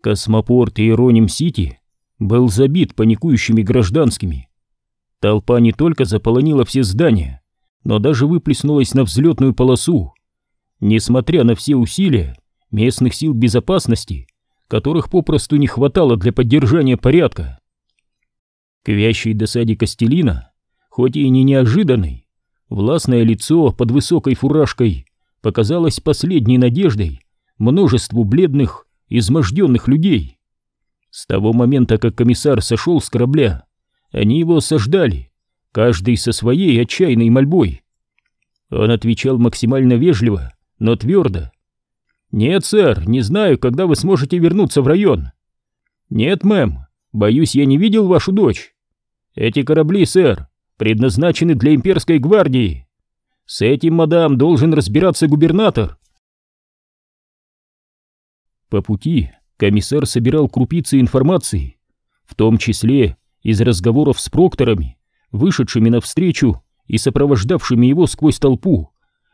Космопорт Иероним-Сити был забит паникующими гражданскими. Толпа не только заполонила все здания, но даже выплеснулась на взлетную полосу. Несмотря на все усилия местных сил безопасности, которых попросту не хватало для поддержания порядка. К вящей досаде Костелина, хоть и не неожиданной, властное лицо под высокой фуражкой показалось последней надеждой множеству бледных, изможденных людей. С того момента, как комиссар сошел с корабля, они его осаждали, каждый со своей отчаянной мольбой. Он отвечал максимально вежливо, но твердо. «Нет, сэр, не знаю, когда вы сможете вернуться в район». «Нет, мэм, боюсь, я не видел вашу дочь». «Эти корабли, сэр, предназначены для имперской гвардии. С этим, мадам, должен разбираться губернатор». По пути комиссар собирал крупицы информации, в том числе из разговоров с прокторами, вышедшими навстречу и сопровождавшими его сквозь толпу,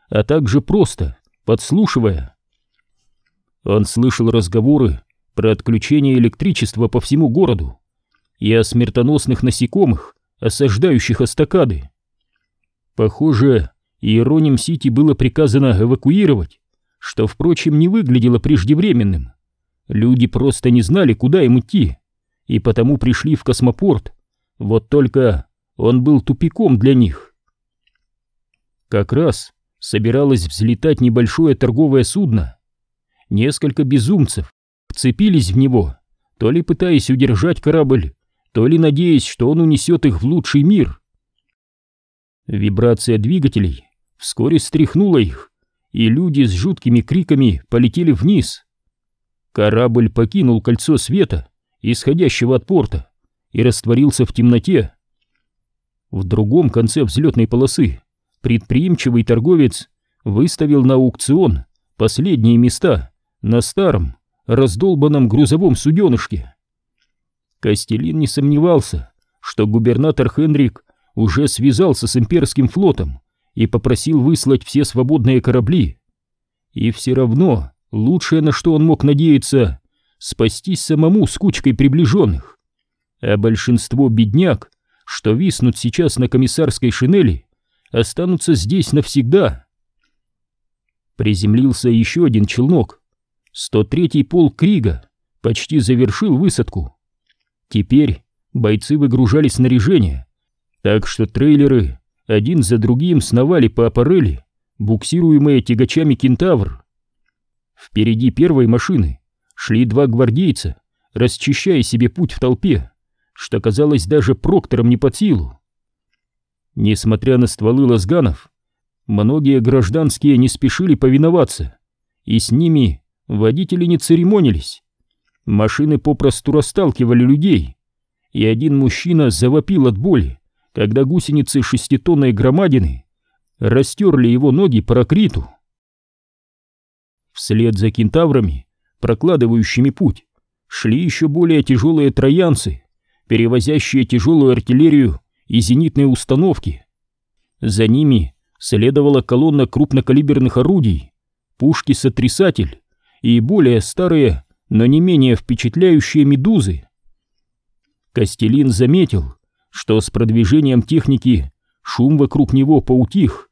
а также просто подслушивая. Он слышал разговоры про отключение электричества по всему городу и о смертоносных насекомых, осаждающих эстакады. Похоже, Иероним-Сити было приказано эвакуировать, что, впрочем, не выглядело преждевременным. Люди просто не знали, куда им идти, и потому пришли в космопорт. Вот только он был тупиком для них. Как раз собиралось взлетать небольшое торговое судно. Несколько безумцев вцепились в него, то ли пытаясь удержать корабль, то ли надеясь, что он унесет их в лучший мир. Вибрация двигателей вскоре стряхнула их, и люди с жуткими криками полетели вниз. Корабль покинул кольцо света, исходящего от порта, и растворился в темноте. В другом конце взлетной полосы предприимчивый торговец выставил на аукцион последние места на старом, раздолбанном грузовом суденышке. Костелин не сомневался, что губернатор Хенрик уже связался с имперским флотом и попросил выслать все свободные корабли. И все равно лучшее, на что он мог надеяться, спастись самому с кучкой приближенных. А большинство бедняк, что виснут сейчас на комиссарской шинели, останутся здесь навсегда. Приземлился еще один челнок. 103-й полк Крига почти завершил высадку. Теперь бойцы выгружали снаряжение, так что трейлеры один за другим сновали по аппарели, буксируемые тягачами «Кентавр». Впереди первой машины шли два гвардейца, расчищая себе путь в толпе, что казалось даже проктором не под силу. Несмотря на стволы лазганов, многие гражданские не спешили повиноваться, и с ними водители не церемонились. Машины попросту расталкивали людей, и один мужчина завопил от боли, когда гусеницы шеститонной громадины растерли его ноги по ракриту. Вслед за кентаврами, прокладывающими путь, шли еще более тяжелые троянцы, перевозящие тяжелую артиллерию и зенитные установки. За ними следовала колонна крупнокалиберных орудий, пушки-сотрясатель и более старые, но не менее впечатляющие медузы. Костелин заметил, что с продвижением техники шум вокруг него поутих.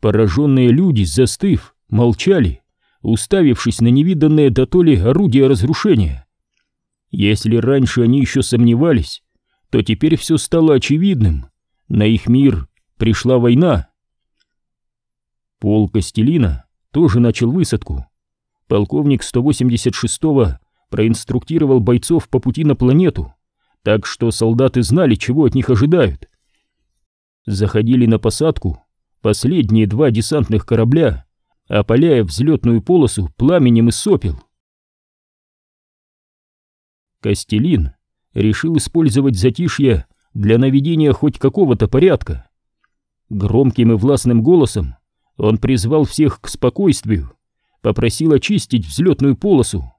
Пораженные люди, застыв, молчали, уставившись на невиданное дотоле орудия разрушения. Если раньше они еще сомневались, то теперь все стало очевидным. На их мир пришла война. Пол Костелина тоже начал высадку. Полковник 186-го проинструктировал бойцов по пути на планету, так что солдаты знали, чего от них ожидают. Заходили на посадку последние два десантных корабля, опаляя взлетную полосу пламенем из сопел. Костелин решил использовать затишье для наведения хоть какого-то порядка. Громким и властным голосом он призвал всех к спокойствию, попросил очистить взлетную полосу.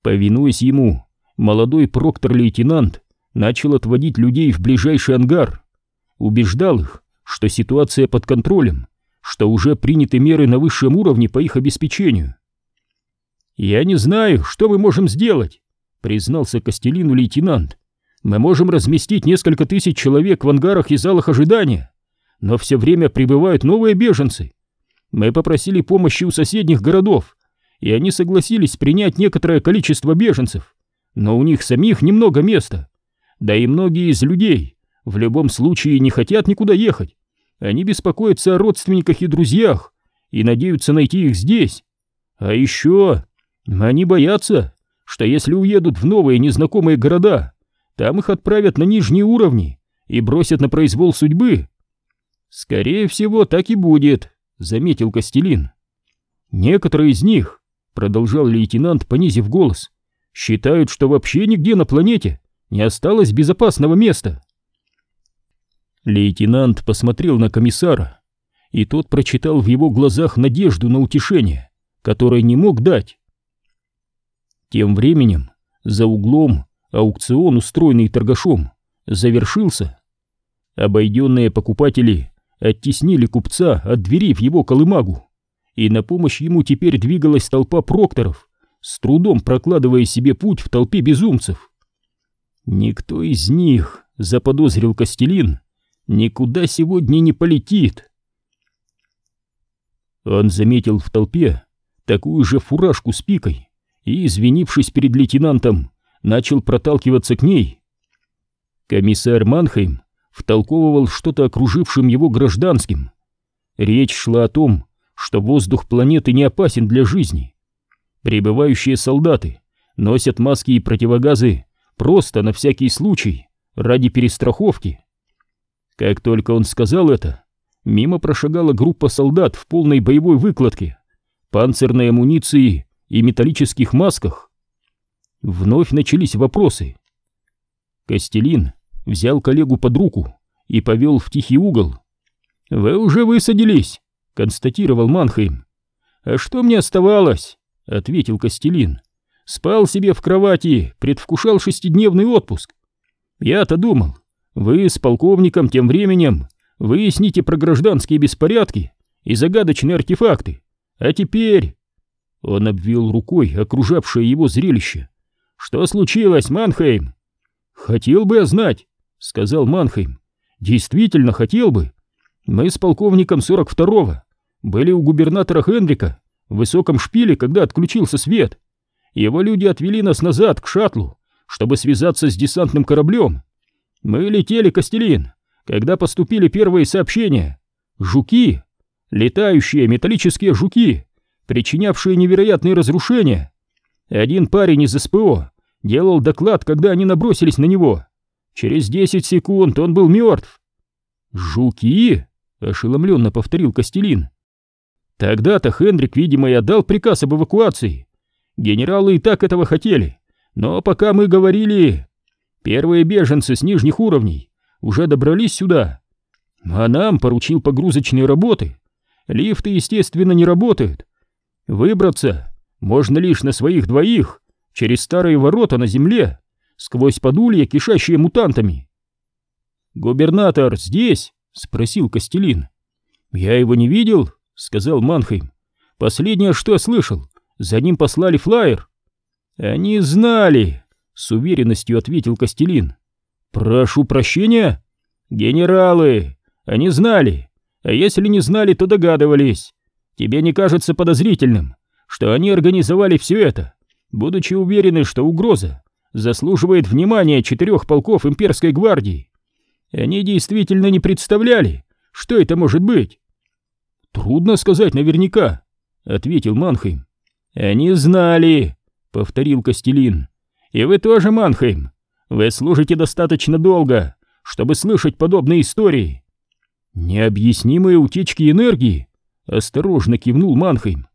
Повинуясь ему, молодой проктор-лейтенант начал отводить людей в ближайший ангар, убеждал их, что ситуация под контролем, что уже приняты меры на высшем уровне по их обеспечению. «Я не знаю, что мы можем сделать», — признался Костелину лейтенант. «Мы можем разместить несколько тысяч человек в ангарах и залах ожидания, но все время прибывают новые беженцы. Мы попросили помощи у соседних городов, и они согласились принять некоторое количество беженцев, но у них самих немного места. Да и многие из людей в любом случае не хотят никуда ехать. Они беспокоятся о родственниках и друзьях и надеются найти их здесь. А еще они боятся, что если уедут в новые незнакомые города, там их отправят на нижние уровни и бросят на произвол судьбы. Скорее всего, так и будет, заметил Костелин. Некоторые из них, продолжал лейтенант, понизив голос, считают, что вообще нигде на планете не осталось безопасного места. Лейтенант посмотрел на комиссара, и тот прочитал в его глазах надежду на утешение, которое не мог дать. Тем временем за углом аукцион, устроенный торгашом, завершился. Обойденные покупатели оттеснили купца от двери в его колымагу, и на помощь ему теперь двигалась толпа прокторов, с трудом прокладывая себе путь в толпе безумцев. Никто из них, заподозрил Костелин, никуда сегодня не полетит. Он заметил в толпе такую же фуражку с пикой и, извинившись перед лейтенантом, начал проталкиваться к ней. Комиссар Манхейм втолковывал что-то окружившим его гражданским. Речь шла о том, что воздух планеты не опасен для жизни. Прибывающие солдаты носят маски и противогазы просто на всякий случай, ради перестраховки. Как только он сказал это, мимо прошагала группа солдат в полной боевой выкладке, панцирной амуниции и металлических масках. Вновь начались вопросы. Костелин взял коллегу под руку и повел в тихий угол. «Вы уже высадились», — констатировал Манхейм. «А что мне оставалось?» — ответил Костелин. «Спал себе в кровати, предвкушал шестидневный отпуск. Я-то думал, вы с полковником тем временем выясните про гражданские беспорядки и загадочные артефакты. А теперь...» Он обвел рукой окружавшее его зрелище. «Что случилось, Манхейм?» «Хотел бы я знать», — сказал Манхейм. «Действительно хотел бы. Мы с полковником 42-го были у губернатора Хенрика в высоком шпиле, когда отключился свет. Его люди отвели нас назад, к шаттлу, чтобы связаться с десантным кораблем. Мы летели, Костелин, когда поступили первые сообщения. Жуки, летающие металлические жуки, причинявшие невероятные разрушения. Один парень из СПО делал доклад, когда они набросились на него. Через 10 секунд он был мертв. «Жуки?» — ошеломленно повторил Костелин. Тогда-то Хендрик, видимо, и отдал приказ об эвакуации. Генералы и так этого хотели. Но пока мы говорили, Первые беженцы с нижних уровней уже добрались сюда, а нам поручил погрузочные работы. Лифты, естественно, не работают. Выбраться можно лишь на своих двоих, через старые ворота на земле, сквозь подулья, кишащие мутантами. «Губернатор здесь?» — спросил Костелин. «Я его не видел», — сказал Манхейм. «Последнее, что слышал, за ним послали флаер». «Они знали», с уверенностью ответил Костелин. Прошу прощения? Генералы! Они знали. А если не знали, то догадывались. Тебе не кажется подозрительным, что они организовали все это, будучи уверены, что угроза заслуживает внимания четырех полков имперской гвардии? Они действительно не представляли, что это может быть. Трудно сказать наверняка, ответил Манхейм. Они знали, повторил Костелин. И вы тоже, Манхейм. Вы служите достаточно долго, чтобы слышать подобные истории. Необъяснимые утечки энергии, осторожно кивнул Манхейм.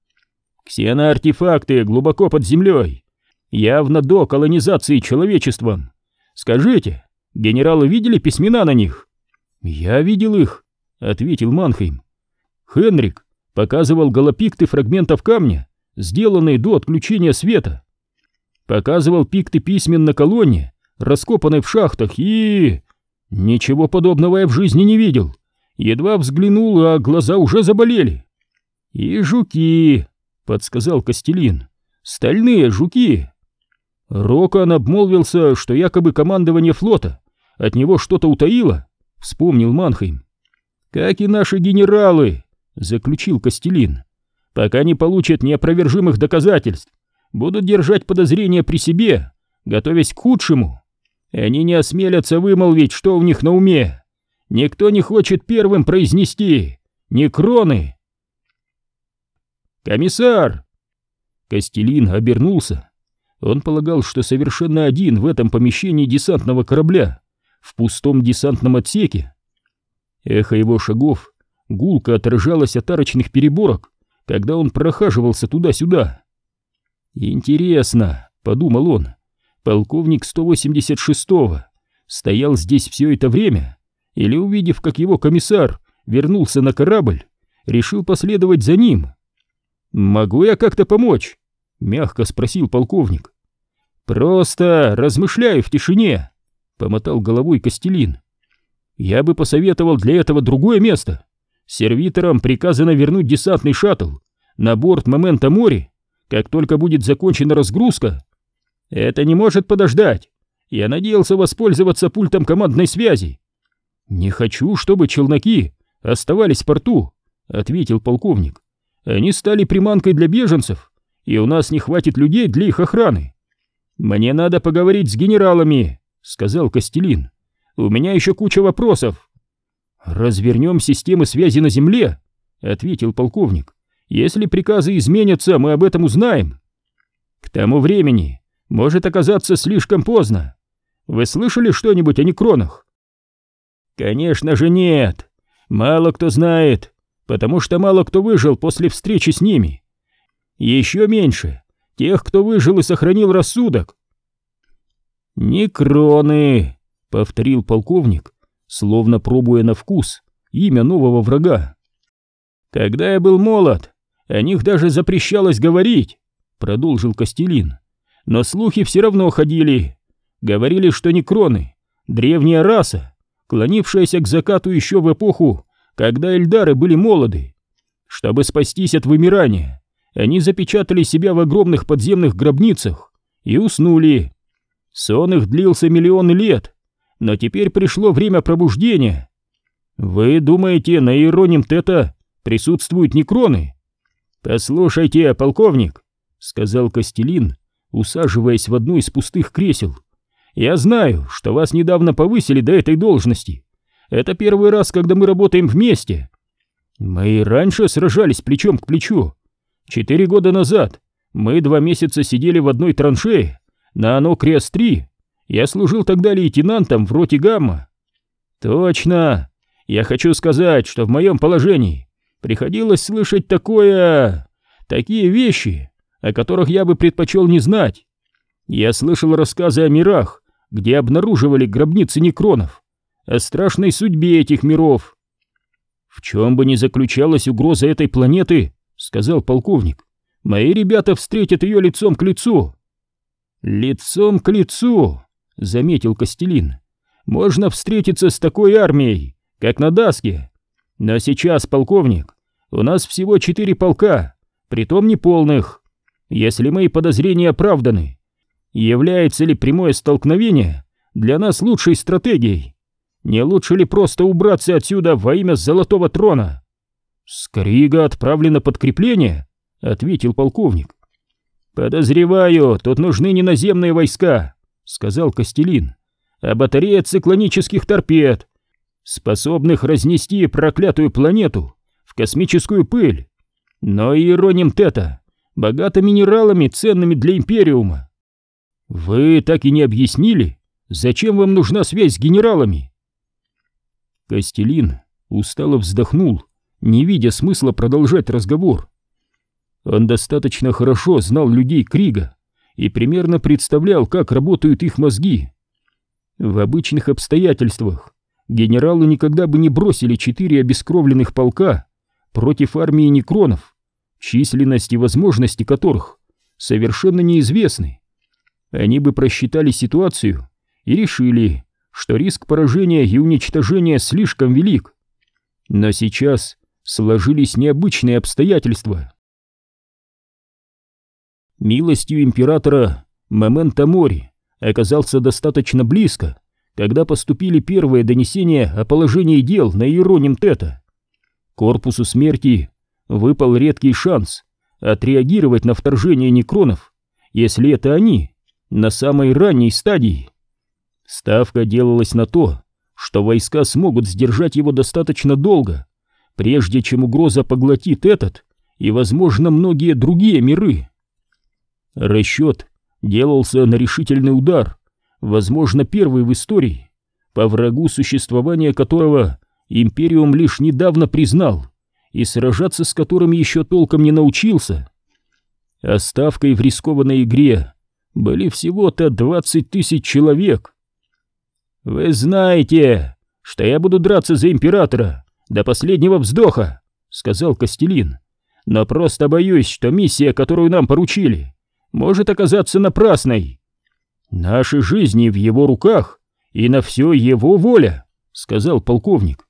Ксеноартефакты глубоко под землей, явно до колонизации человечеством. Скажите, генералы видели письмена на них? Я видел их, ответил Манхейм. Хенрик показывал голопикты фрагментов камня, сделанные до отключения света показывал пикты письмен на колонне, раскопанной в шахтах, и... Ничего подобного я в жизни не видел. Едва взглянул, а глаза уже заболели. «И жуки», — подсказал Костелин. Стальные жуки. Рокон обмолвился, что якобы командование флота от него что-то утаило, вспомнил Манхейм. Как и наши генералы, заключил Костелин. Пока не получат неопровержимых доказательств, будут держать подозрения при себе, готовясь к худшему. Они не осмелятся вымолвить, что у них на уме. Никто не хочет первым произнести «Не кроны!» «Комиссар!» Костелин обернулся. Он полагал, что совершенно один в этом помещении десантного корабля, в пустом десантном отсеке. Эхо его шагов гулко отражалось от арочных переборок, когда он прохаживался туда-сюда. «Интересно», — подумал он, — «полковник 186-го стоял здесь все это время, или, увидев, как его комиссар вернулся на корабль, решил последовать за ним?» «Могу я как-то помочь?» — мягко спросил полковник. «Просто размышляю в тишине», — помотал головой Костелин. «Я бы посоветовал для этого другое место. Сервиторам приказано вернуть десантный шаттл на борт момента моря, как только будет закончена разгрузка. Это не может подождать. Я надеялся воспользоваться пультом командной связи. Не хочу, чтобы челноки оставались в порту, ответил полковник. Они стали приманкой для беженцев, и у нас не хватит людей для их охраны. Мне надо поговорить с генералами, сказал Костелин. У меня еще куча вопросов. Развернем системы связи на земле, ответил полковник. Если приказы изменятся, мы об этом узнаем. К тому времени может оказаться слишком поздно. Вы слышали что-нибудь о некронах? Конечно же нет. Мало кто знает, потому что мало кто выжил после встречи с ними. Еще меньше тех, кто выжил и сохранил рассудок. «Некроны», — повторил полковник, словно пробуя на вкус имя нового врага. «Когда я был молод, о них даже запрещалось говорить», — продолжил Костелин. «Но слухи все равно ходили. Говорили, что некроны — древняя раса, клонившаяся к закату еще в эпоху когда эльдары были молоды. Чтобы спастись от вымирания, они запечатали себя в огромных подземных гробницах и уснули. Сон их длился миллионы лет, но теперь пришло время пробуждения. Вы думаете, на Иероним Тета присутствуют некроны? Послушайте, полковник, сказал Костелин, усаживаясь в одно из пустых кресел. Я знаю, что вас недавно повысили до этой должности. Это первый раз, когда мы работаем вместе. Мы и раньше сражались плечом к плечу. Четыре года назад мы два месяца сидели в одной траншее на Анокриас-3. Я служил тогда лейтенантом в роте Гамма. Точно. Я хочу сказать, что в моем положении приходилось слышать такое... такие вещи, о которых я бы предпочел не знать. Я слышал рассказы о мирах, где обнаруживали гробницы некронов о страшной судьбе этих миров. В чем бы ни заключалась угроза этой планеты, сказал полковник, мои ребята встретят ее лицом к лицу. Лицом к лицу, заметил Костелин. Можно встретиться с такой армией, как на Даске. Но сейчас, полковник, у нас всего четыре полка, притом неполных. Если мои подозрения оправданы, является ли прямое столкновение для нас лучшей стратегией? Не лучше ли просто убраться отсюда во имя Золотого Трона? Скрига отправлено подкрепление, ответил полковник. Подозреваю, тут нужны не наземные войска, сказал Костелин, а батарея циклонических торпед, способных разнести проклятую планету в космическую пыль. Но Иероним Тета богата минералами, ценными для Империума. Вы так и не объяснили, зачем вам нужна связь с генералами? Костелин устало вздохнул, не видя смысла продолжать разговор. Он достаточно хорошо знал людей Крига и примерно представлял, как работают их мозги. В обычных обстоятельствах генералы никогда бы не бросили четыре обескровленных полка против армии некронов, численность и возможности которых совершенно неизвестны. Они бы просчитали ситуацию и решили, что риск поражения и уничтожения слишком велик. Но сейчас сложились необычные обстоятельства. Милостью императора Мементо Мори оказался достаточно близко, когда поступили первые донесения о положении дел на Иероним Тета. Корпусу смерти выпал редкий шанс отреагировать на вторжение некронов, если это они, на самой ранней стадии. Ставка делалась на то, что войска смогут сдержать его достаточно долго, прежде чем угроза поглотит этот и, возможно, многие другие миры. Расчет делался на решительный удар, возможно, первый в истории, по врагу существования которого Империум лишь недавно признал и сражаться с которым еще толком не научился. Оставкой в рискованной игре были всего-то 20 тысяч человек. «Вы знаете, что я буду драться за императора до последнего вздоха», — сказал Костелин. «Но просто боюсь, что миссия, которую нам поручили, может оказаться напрасной. Наши жизни в его руках, и на все его воля», — сказал полковник.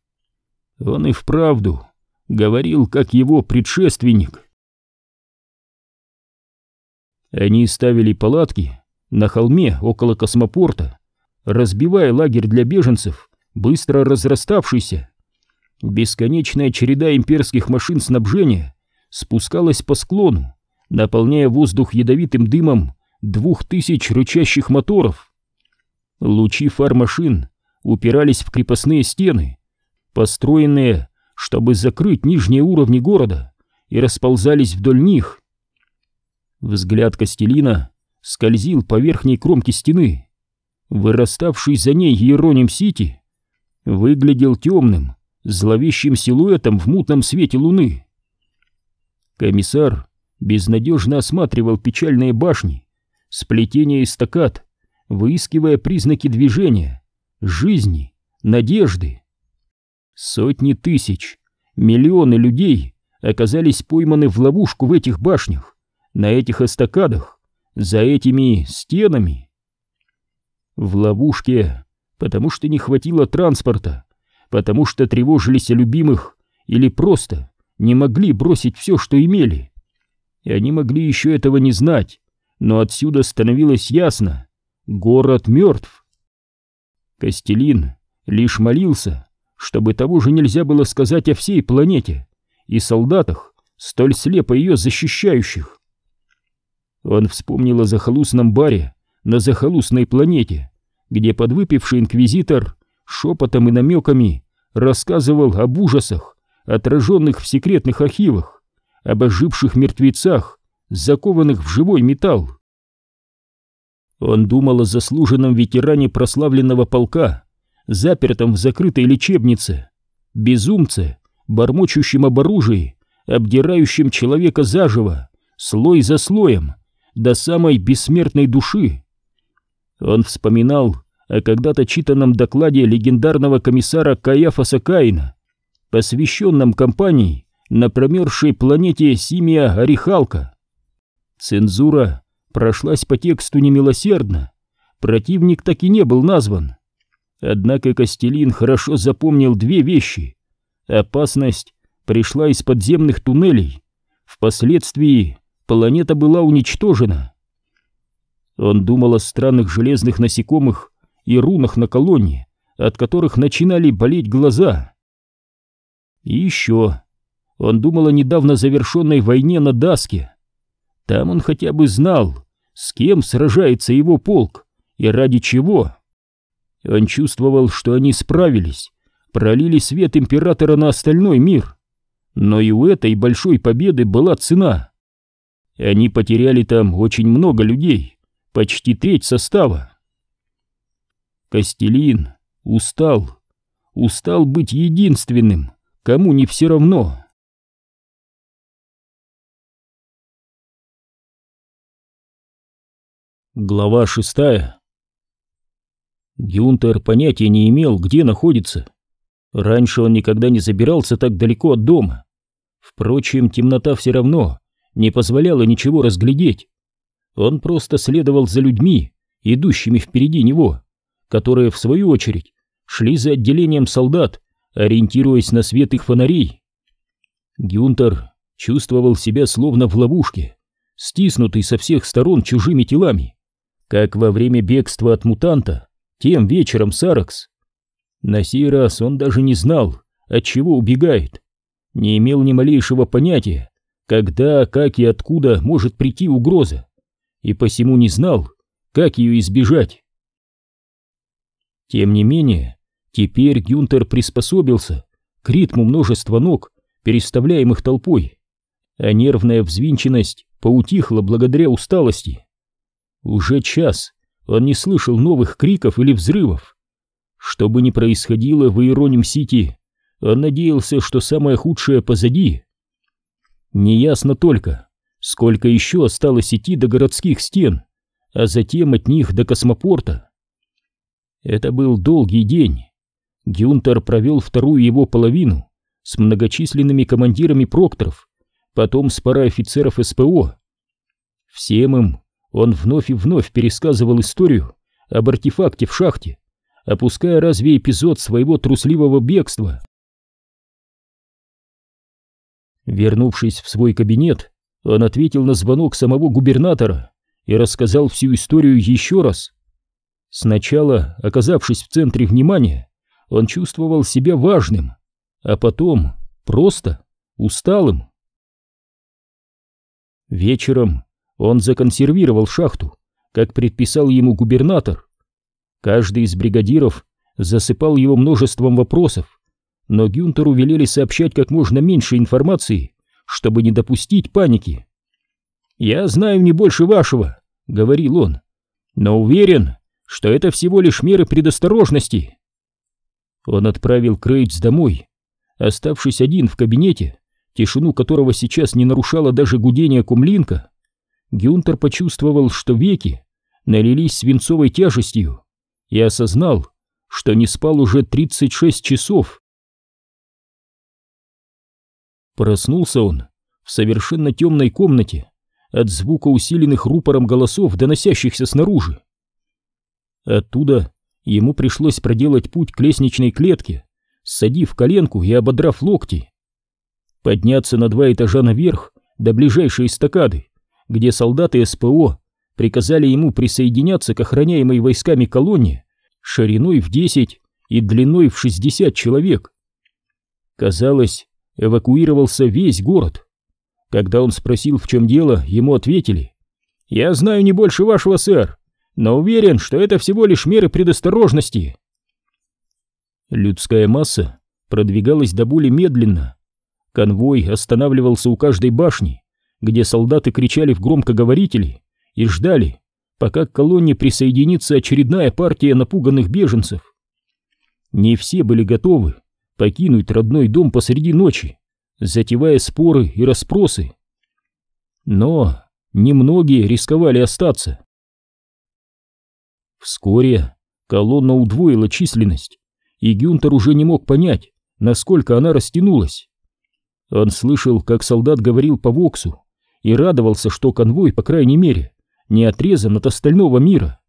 Он и вправду говорил, как его предшественник. Они ставили палатки на холме около космопорта, разбивая лагерь для беженцев, быстро разраставшийся. Бесконечная череда имперских машин снабжения спускалась по склону, наполняя воздух ядовитым дымом двух тысяч рычащих моторов. Лучи фар машин упирались в крепостные стены, построенные, чтобы закрыть нижние уровни города, и расползались вдоль них. Взгляд Костелина скользил по верхней кромке стены. Выраставший за ней Иероним-Сити выглядел темным, зловещим силуэтом в мутном свете луны. Комиссар безнадежно осматривал печальные башни, сплетение эстакад, выискивая признаки движения, жизни, надежды. Сотни тысяч, миллионы людей оказались пойманы в ловушку в этих башнях, на этих эстакадах, за этими стенами. В ловушке, потому что не хватило транспорта, потому что тревожились о любимых или просто не могли бросить все, что имели. И они могли еще этого не знать, но отсюда становилось ясно — город мертв. Костелин лишь молился, чтобы того же нельзя было сказать о всей планете и солдатах, столь слепо ее защищающих. Он вспомнил о захолустном баре на захолустной планете, где подвыпивший инквизитор шепотом и намеками рассказывал об ужасах, отраженных в секретных архивах, об оживших мертвецах, закованных в живой металл. Он думал о заслуженном ветеране прославленного полка, запертом в закрытой лечебнице, безумце, бормочущем об оружии, обдирающем человека заживо, слой за слоем, до самой бессмертной души. Он вспоминал о когда-то читанном докладе легендарного комиссара Каяфаса Каина, посвященном кампании на промерзшей планете Симия Орехалка. Цензура прошлась по тексту немилосердно, противник так и не был назван. Однако Костелин хорошо запомнил две вещи. Опасность пришла из подземных туннелей, впоследствии планета была уничтожена. Он думал о странных железных насекомых и рунах на колонне, от которых начинали болеть глаза. И еще он думал о недавно завершенной войне на Даске. Там он хотя бы знал, с кем сражается его полк и ради чего. Он чувствовал, что они справились, пролили свет императора на остальной мир. Но и у этой большой победы была цена. Они потеряли там очень много людей, почти треть состава. Костелин устал, устал быть единственным, кому не все равно. Глава шестая Гюнтер понятия не имел, где находится. Раньше он никогда не забирался так далеко от дома. Впрочем, темнота все равно не позволяла ничего разглядеть. Он просто следовал за людьми, идущими впереди него, которые, в свою очередь, шли за отделением солдат, ориентируясь на свет их фонарей. Гюнтер чувствовал себя словно в ловушке, стиснутый со всех сторон чужими телами, как во время бегства от мутанта, тем вечером Саракс. На сей раз он даже не знал, от чего убегает, не имел ни малейшего понятия, когда, как и откуда может прийти угроза, и посему не знал, как ее избежать. Тем не менее, теперь Гюнтер приспособился к ритму множества ног, переставляемых толпой, а нервная взвинченность поутихла благодаря усталости. Уже час он не слышал новых криков или взрывов. Что бы ни происходило в Иероним-Сити, он надеялся, что самое худшее позади. Неясно только, сколько еще осталось идти до городских стен, а затем от них до космопорта. Это был долгий день. Гюнтер провел вторую его половину с многочисленными командирами прокторов, потом с парой офицеров СПО. Всем им он вновь и вновь пересказывал историю об артефакте в шахте, опуская разве эпизод своего трусливого бегства. Вернувшись в свой кабинет, он ответил на звонок самого губернатора и рассказал всю историю еще раз. Сначала, оказавшись в центре внимания, он чувствовал себя важным, а потом просто усталым. Вечером он законсервировал шахту, как предписал ему губернатор. Каждый из бригадиров засыпал его множеством вопросов, но Гюнтеру велели сообщать как можно меньше информации, чтобы не допустить паники. «Я знаю не больше вашего», — говорил он, — «но уверен, что это всего лишь меры предосторожности». Он отправил Крейтс домой, оставшись один в кабинете, тишину которого сейчас не нарушало даже гудение кумлинка. Гюнтер почувствовал, что веки налились свинцовой тяжестью и осознал, что не спал уже 36 часов. Проснулся он в совершенно темной комнате от звука усиленных рупором голосов, доносящихся снаружи. Оттуда ему пришлось проделать путь к лестничной клетке, ссадив коленку и ободрав локти. Подняться на два этажа наверх до ближайшей эстакады, где солдаты СПО приказали ему присоединяться к охраняемой войсками колонне шириной в 10 и длиной в 60 человек. Казалось, эвакуировался весь город. Когда он спросил, в чем дело, ему ответили. «Я знаю не больше вашего, сэр, но уверен, что это всего лишь меры предосторожности». Людская масса продвигалась до боли медленно. Конвой останавливался у каждой башни, где солдаты кричали в громкоговорители и ждали, пока к колонне присоединится очередная партия напуганных беженцев. Не все были готовы покинуть родной дом посреди ночи, затевая споры и расспросы. Но немногие рисковали остаться. Вскоре колонна удвоила численность, и Гюнтер уже не мог понять, насколько она растянулась. Он слышал, как солдат говорил по Воксу, и радовался, что конвой, по крайней мере, не отрезан от остального мира.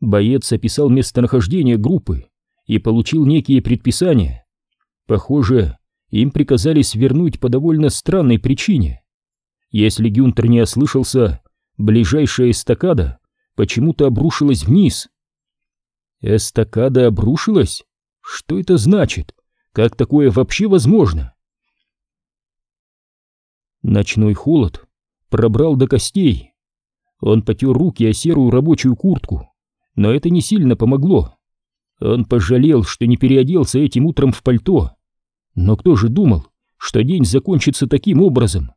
Боец описал местонахождение группы и получил некие предписания, Похоже, им приказали свернуть по довольно странной причине. Если Гюнтер не ослышался, ближайшая эстакада почему-то обрушилась вниз. Эстакада обрушилась? Что это значит? Как такое вообще возможно? Ночной холод пробрал до костей. Он потер руки о серую рабочую куртку, но это не сильно помогло. Он пожалел, что не переоделся этим утром в пальто. Но кто же думал, что день закончится таким образом?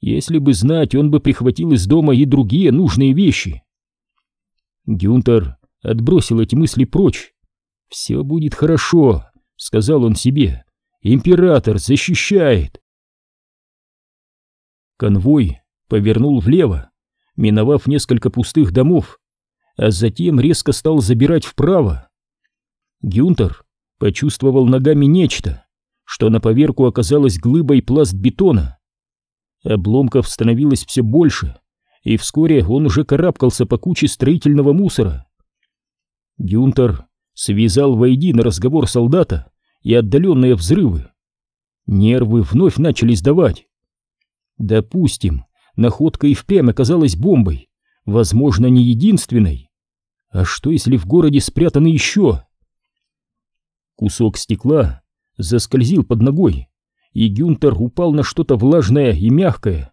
Если бы знать, он бы прихватил из дома и другие нужные вещи. Гюнтер отбросил эти мысли прочь. «Все будет хорошо», — сказал он себе. «Император защищает». Конвой повернул влево, миновав несколько пустых домов, а затем резко стал забирать вправо. Гюнтер почувствовал ногами нечто, что на поверку оказалось глыбой пласт бетона. Обломков становилось все больше, и вскоре он уже карабкался по куче строительного мусора. Гюнтер связал воедино разговор солдата и отдаленные взрывы. Нервы вновь начали сдавать. Допустим, находка и впрямь оказалась бомбой, возможно, не единственной. А что, если в городе спрятаны еще? Кусок стекла заскользил под ногой, и Гюнтер упал на что-то влажное и мягкое.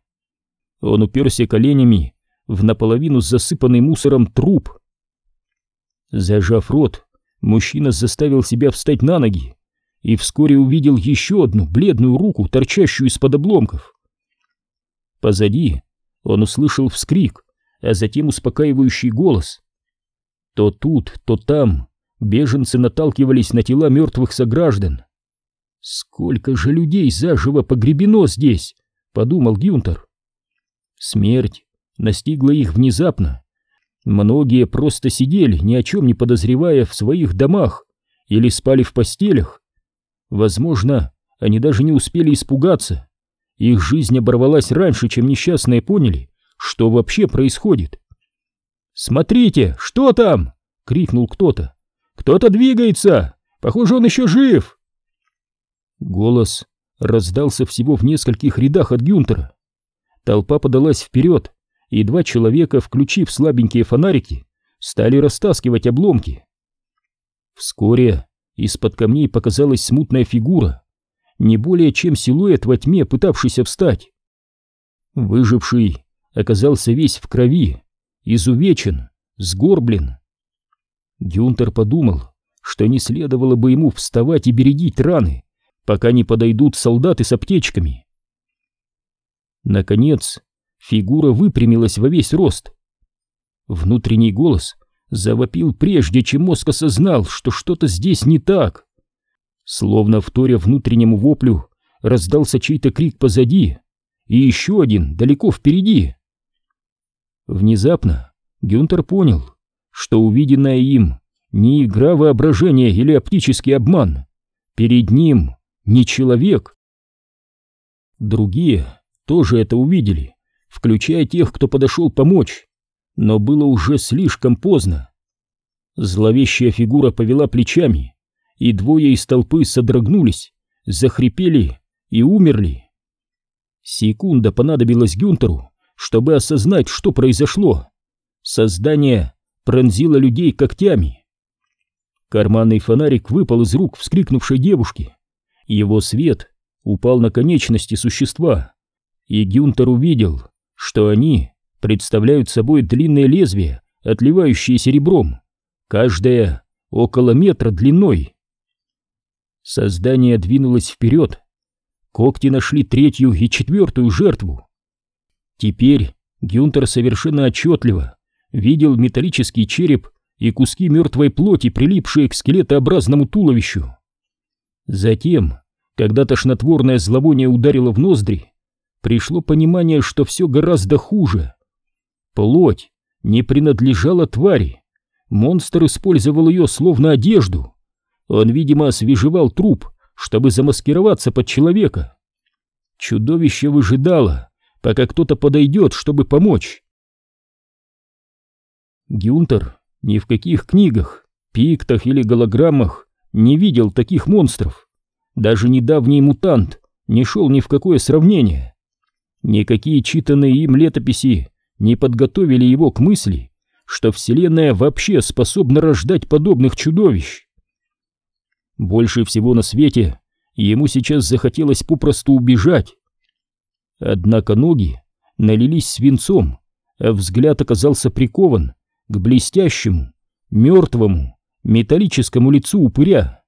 Он уперся коленями в наполовину засыпанный мусором труп. Зажав рот, мужчина заставил себя встать на ноги и вскоре увидел еще одну бледную руку, торчащую из-под обломков. Позади он услышал вскрик, а затем успокаивающий голос. То тут, то там беженцы наталкивались на тела мертвых сограждан. «Сколько же людей заживо погребено здесь!» — подумал Гюнтер. Смерть настигла их внезапно. Многие просто сидели, ни о чем не подозревая, в своих домах или спали в постелях. Возможно, они даже не успели испугаться. Их жизнь оборвалась раньше, чем несчастные поняли, что вообще происходит. «Смотрите, что там?» — крикнул кто-то. «Кто-то двигается! Похоже, он еще жив!» Голос раздался всего в нескольких рядах от Гюнтера. Толпа подалась вперед, и два человека, включив слабенькие фонарики, стали растаскивать обломки. Вскоре из-под камней показалась смутная фигура, не более чем силуэт во тьме, пытавшийся встать. Выживший оказался весь в крови, изувечен, сгорблен. Гюнтер подумал, что не следовало бы ему вставать и бередить раны, пока не подойдут солдаты с аптечками. Наконец, фигура выпрямилась во весь рост. Внутренний голос завопил прежде, чем мозг осознал, что что-то здесь не так. Словно вторя внутреннему воплю, раздался чей-то крик позади, и еще один далеко впереди. Внезапно Гюнтер понял, что увиденное им не игра воображения или оптический обман. Перед ним не человек. Другие тоже это увидели, включая тех, кто подошел помочь, но было уже слишком поздно. Зловещая фигура повела плечами, и двое из толпы содрогнулись, захрипели и умерли. Секунда понадобилась Гюнтеру, чтобы осознать, что произошло. Создание пронзило людей когтями. Карманный фонарик выпал из рук вскрикнувшей девушки. Его свет упал на конечности существа, и Гюнтер увидел, что они представляют собой длинные лезвия, отливающие серебром, каждое около метра длиной. Создание двинулось вперед. Когти нашли третью и четвертую жертву. Теперь Гюнтер совершенно отчетливо видел металлический череп и куски мертвой плоти, прилипшие к скелетообразному туловищу. Затем, когда тошнотворное зловоние ударило в ноздри, пришло понимание, что все гораздо хуже. Плоть не принадлежала твари. Монстр использовал ее словно одежду. Он, видимо, освежевал труп, чтобы замаскироваться под человека. Чудовище выжидало, пока кто-то подойдет, чтобы помочь. Гюнтер ни в каких книгах, пиктах или голограммах не видел таких монстров. Даже недавний мутант не шел ни в какое сравнение. Никакие читанные им летописи не подготовили его к мысли, что Вселенная вообще способна рождать подобных чудовищ. Больше всего на свете ему сейчас захотелось попросту убежать. Однако ноги налились свинцом, а взгляд оказался прикован к блестящему, мертвому, металлическому лицу упыря.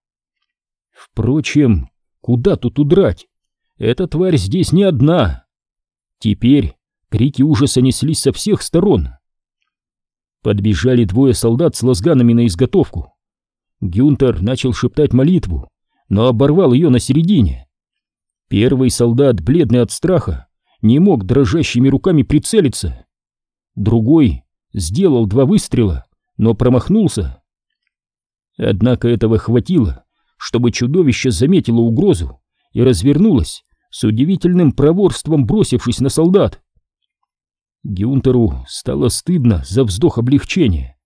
Впрочем, куда тут удрать? Эта тварь здесь не одна. Теперь крики ужаса неслись со всех сторон. Подбежали двое солдат с лазганами на изготовку. Гюнтер начал шептать молитву, но оборвал ее на середине. Первый солдат, бледный от страха, не мог дрожащими руками прицелиться. Другой сделал два выстрела, но промахнулся. Однако этого хватило, чтобы чудовище заметило угрозу и развернулось, с удивительным проворством бросившись на солдат. Гюнтеру стало стыдно за вздох облегчения.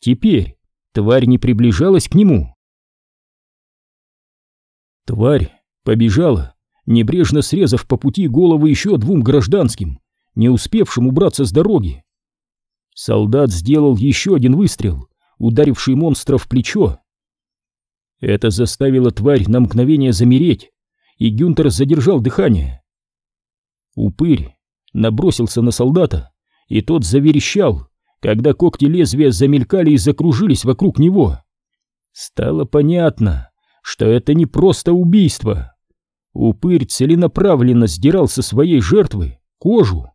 Теперь тварь не приближалась к нему. Тварь побежала, небрежно срезав по пути головы еще двум гражданским, не успевшим убраться с дороги. Солдат сделал еще один выстрел, ударивший монстра в плечо. Это заставило тварь на мгновение замереть, и Гюнтер задержал дыхание. Упырь набросился на солдата, и тот заверещал, когда когти лезвия замелькали и закружились вокруг него. Стало понятно, что это не просто убийство. Упырь целенаправленно сдирал со своей жертвы кожу.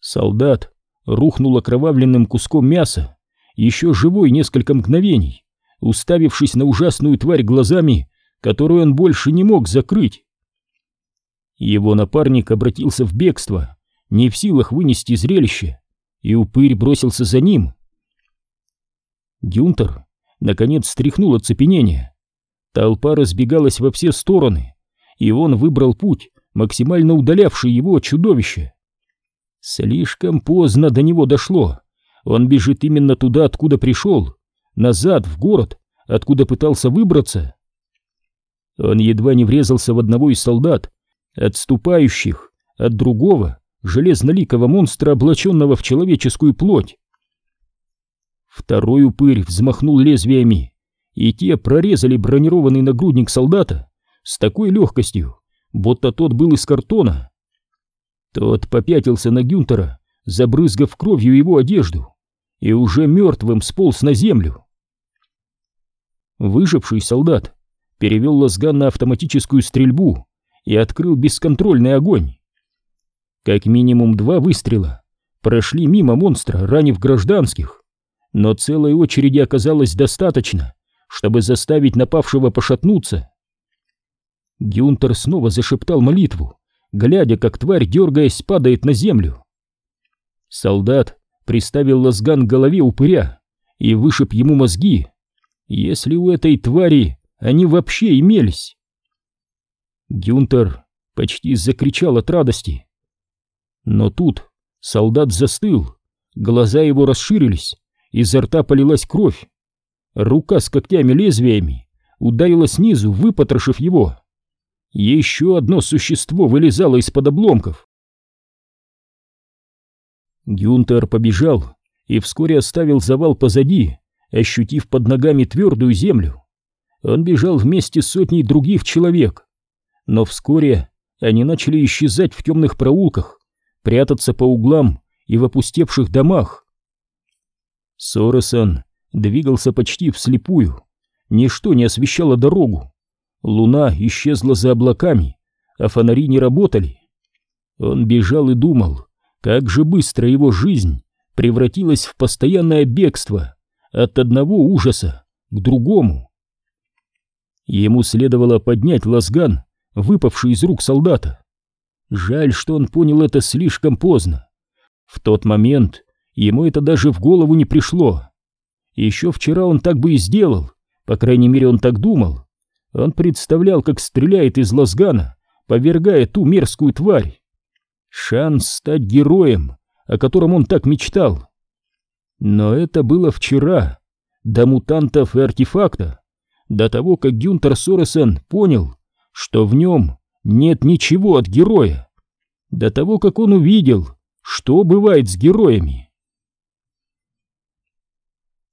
Солдат рухнул окровавленным куском мяса, еще живой несколько мгновений, уставившись на ужасную тварь глазами, которую он больше не мог закрыть. Его напарник обратился в бегство, не в силах вынести зрелище, и упырь бросился за ним. Гюнтер, наконец, стряхнул оцепенение. Толпа разбегалась во все стороны, и он выбрал путь, максимально удалявший его от чудовища. Слишком поздно до него дошло. Он бежит именно туда, откуда пришел, назад, в город, откуда пытался выбраться. Он едва не врезался в одного из солдат, отступающих от другого железноликого монстра, облаченного в человеческую плоть. Второй упырь взмахнул лезвиями, и те прорезали бронированный нагрудник солдата с такой легкостью, будто тот был из картона. Тот попятился на Гюнтера, забрызгав кровью его одежду, и уже мертвым сполз на землю. Выживший солдат перевел лазган на автоматическую стрельбу и открыл бесконтрольный огонь. Как минимум два выстрела прошли мимо монстра, ранив гражданских, но целой очереди оказалось достаточно, чтобы заставить напавшего пошатнуться. Гюнтер снова зашептал молитву, глядя, как тварь, дергаясь, падает на землю. Солдат приставил лазган к голове упыря и вышиб ему мозги, если у этой твари они вообще имелись. Гюнтер почти закричал от радости. Но тут солдат застыл, глаза его расширились, изо рта полилась кровь. Рука с когтями-лезвиями ударила снизу, выпотрошив его. Еще одно существо вылезало из-под обломков. Гюнтер побежал и вскоре оставил завал позади, ощутив под ногами твердую землю. Он бежал вместе с сотней других человек, но вскоре они начали исчезать в темных проулках, прятаться по углам и в опустевших домах. Соросон двигался почти вслепую, ничто не освещало дорогу. Луна исчезла за облаками, а фонари не работали. Он бежал и думал, как же быстро его жизнь превратилась в постоянное бегство от одного ужаса к другому. Ему следовало поднять лазган, выпавший из рук солдата. Жаль, что он понял это слишком поздно. В тот момент ему это даже в голову не пришло. Еще вчера он так бы и сделал, по крайней мере он так думал. Он представлял, как стреляет из лазгана, повергая ту мерзкую тварь. Шанс стать героем, о котором он так мечтал. Но это было вчера, до мутантов и артефакта, до того, как Гюнтер Соресен понял, что в нем нет ничего от героя, до того, как он увидел, что бывает с героями.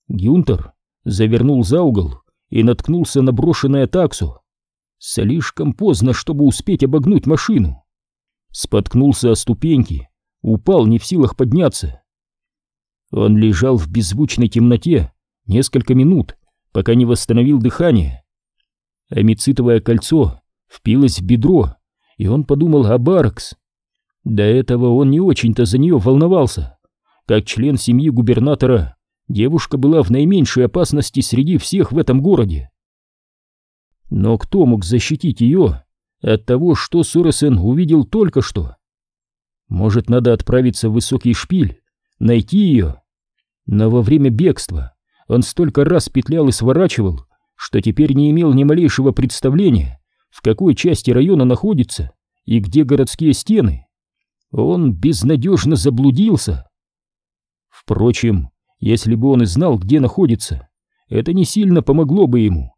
Гюнтер завернул за угол и наткнулся на брошенное таксу. Слишком поздно, чтобы успеть обогнуть машину. Споткнулся о ступеньки, упал не в силах подняться. Он лежал в беззвучной темноте несколько минут, пока не восстановил дыхание. Амицитовое кольцо впилось в бедро, и он подумал о Баркс. До этого он не очень-то за нее волновался. Как член семьи губернатора, девушка была в наименьшей опасности среди всех в этом городе. Но кто мог защитить ее от того, что Соресен увидел только что? Может, надо отправиться в высокий шпиль, найти ее? Но во время бегства он столько раз петлял и сворачивал, что теперь не имел ни малейшего представления, в какой части района находится и где городские стены. Он безнадежно заблудился. Впрочем, если бы он и знал, где находится, это не сильно помогло бы ему.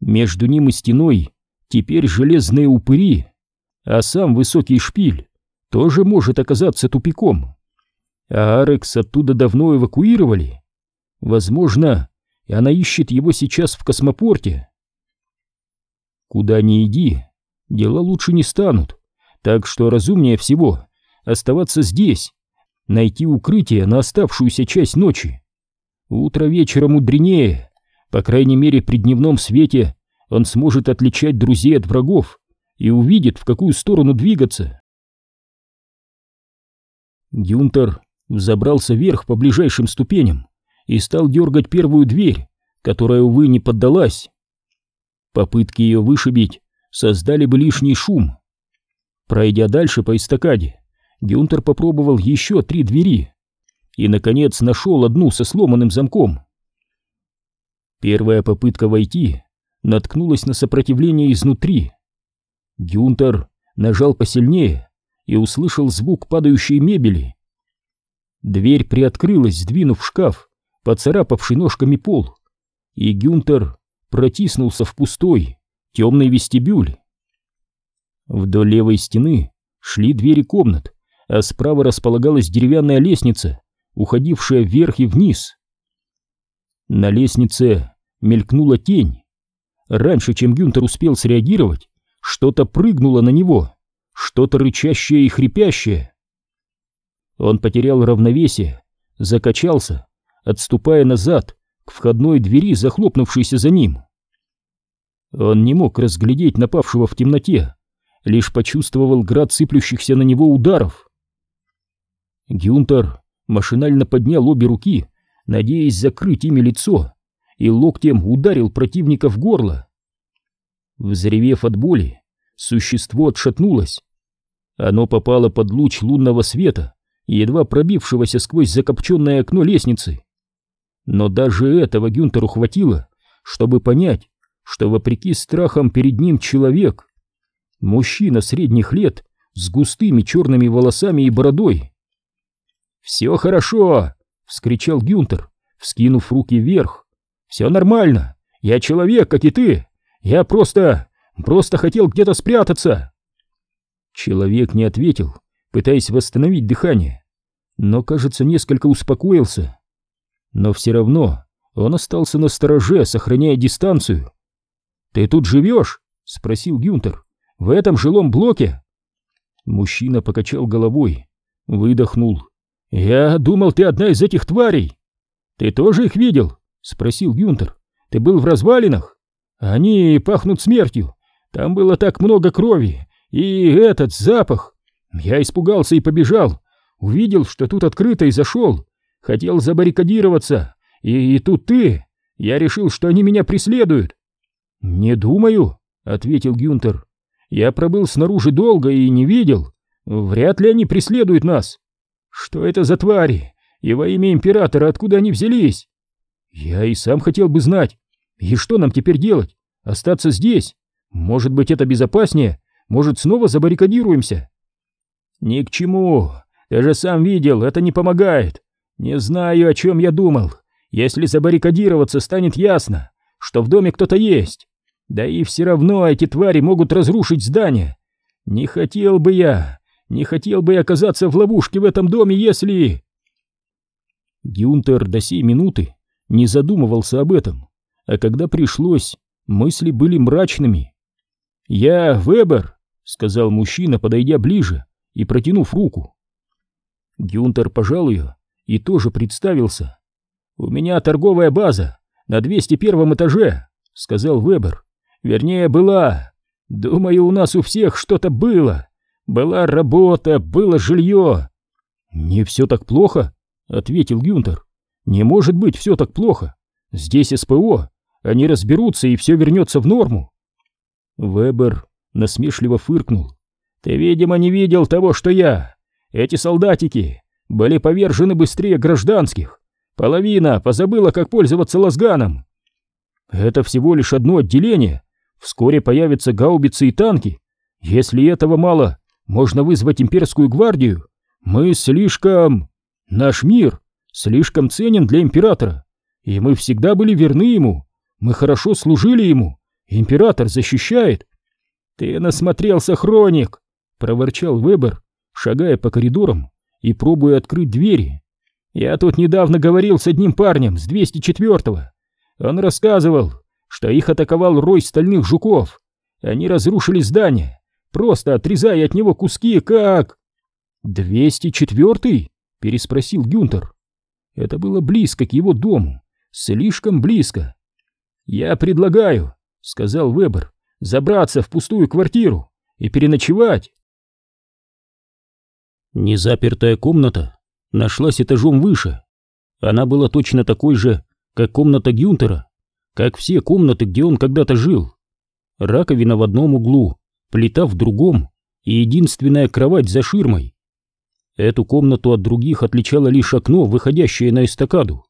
Между ним и стеной теперь железные упыри, а сам высокий шпиль тоже может оказаться тупиком. А Арекс оттуда давно эвакуировали. Возможно, она ищет его сейчас в космопорте. Куда ни иди, дела лучше не станут, так что разумнее всего оставаться здесь, найти укрытие на оставшуюся часть ночи. Утро вечера мудренее, по крайней мере при дневном свете он сможет отличать друзей от врагов и увидит, в какую сторону двигаться. Гюнтер взобрался вверх по ближайшим ступеням и стал дергать первую дверь, которая, увы, не поддалась. Попытки ее вышибить создали бы лишний шум. Пройдя дальше по эстакаде, Гюнтер попробовал еще три двери и, наконец, нашел одну со сломанным замком. Первая попытка войти наткнулась на сопротивление изнутри. Гюнтер нажал посильнее и услышал звук падающей мебели. Дверь приоткрылась, сдвинув шкаф, поцарапавший ножками пол, и Гюнтер протиснулся в пустой, темный вестибюль. Вдоль левой стены шли двери комнат, а справа располагалась деревянная лестница, уходившая вверх и вниз. На лестнице мелькнула тень. Раньше, чем Гюнтер успел среагировать, что-то прыгнуло на него, что-то рычащее и хрипящее. Он потерял равновесие, закачался, отступая назад к входной двери, захлопнувшейся за ним. Он не мог разглядеть напавшего в темноте, лишь почувствовал град сыплющихся на него ударов. Гюнтер машинально поднял обе руки, надеясь закрыть ими лицо, и локтем ударил противника в горло. Взревев от боли, существо отшатнулось. Оно попало под луч лунного света, едва пробившегося сквозь закопченное окно лестницы. Но даже этого Гюнтеру хватило, чтобы понять, что вопреки страхам перед ним человек, мужчина средних лет с густыми черными волосами и бородой. «Все хорошо!» — вскричал Гюнтер, вскинув руки вверх. «Все нормально! Я человек, как и ты! Я просто... просто хотел где-то спрятаться!» Человек не ответил, пытаясь восстановить дыхание, но, кажется, несколько успокоился. Но все равно он остался на стороже, сохраняя дистанцию. «Ты тут живешь?» — спросил Гюнтер. «В этом жилом блоке?» Мужчина покачал головой, выдохнул. «Я думал, ты одна из этих тварей!» «Ты тоже их видел?» — спросил Гюнтер. «Ты был в развалинах? Они пахнут смертью. Там было так много крови. И этот запах. Я испугался и побежал. Увидел, что тут открыто и зашел. Хотел забаррикадироваться. И, и тут ты. Я решил, что они меня преследуют. Не думаю, ответил Гюнтер. Я пробыл снаружи долго и не видел. Вряд ли они преследуют нас. Что это за твари? И во имя императора откуда они взялись? Я и сам хотел бы знать. И что нам теперь делать? Остаться здесь? Может быть, это безопаснее? Может, снова забаррикадируемся? Ни к чему. Ты же сам видел, это не помогает. Не знаю, о чем я думал. Если забаррикадироваться, станет ясно, что в доме кто-то есть. Да и все равно эти твари могут разрушить здание. Не хотел бы я, не хотел бы я оказаться в ловушке в этом доме, если... Гюнтер до сей минуты не задумывался об этом, а когда пришлось, мысли были мрачными. «Я Вебер», — сказал мужчина, подойдя ближе и протянув руку. Гюнтер пожал ее и тоже представился. «У меня торговая база на 201 этаже», — сказал Вебер. «Вернее, была. Думаю, у нас у всех что-то было. Была работа, было жилье». «Не все так плохо», — ответил Гюнтер. «Не может быть все так плохо. Здесь СПО. Они разберутся, и все вернется в норму». Вебер насмешливо фыркнул. «Ты, видимо, не видел того, что я. Эти солдатики были повержены быстрее гражданских. Половина позабыла, как пользоваться лазганом. Это всего лишь одно отделение. Вскоре появятся гаубицы и танки. Если этого мало, можно вызвать имперскую гвардию. Мы слишком... Наш мир слишком ценен для императора. И мы всегда были верны ему. Мы хорошо служили ему. Император защищает. Ты насмотрелся, хроник, проворчал Вебер шагая по коридорам и пробуя открыть двери. «Я тут недавно говорил с одним парнем с 204-го. Он рассказывал, что их атаковал рой стальных жуков. Они разрушили здание, просто отрезая от него куски, как...» «204-й?» — переспросил Гюнтер. Это было близко к его дому, слишком близко. «Я предлагаю», — сказал Вебер, — «забраться в пустую квартиру и переночевать». Незапертая комната нашлась этажом выше. Она была точно такой же, как комната Гюнтера, как все комнаты, где он когда-то жил. Раковина в одном углу, плита в другом и единственная кровать за ширмой. Эту комнату от других отличало лишь окно, выходящее на эстакаду.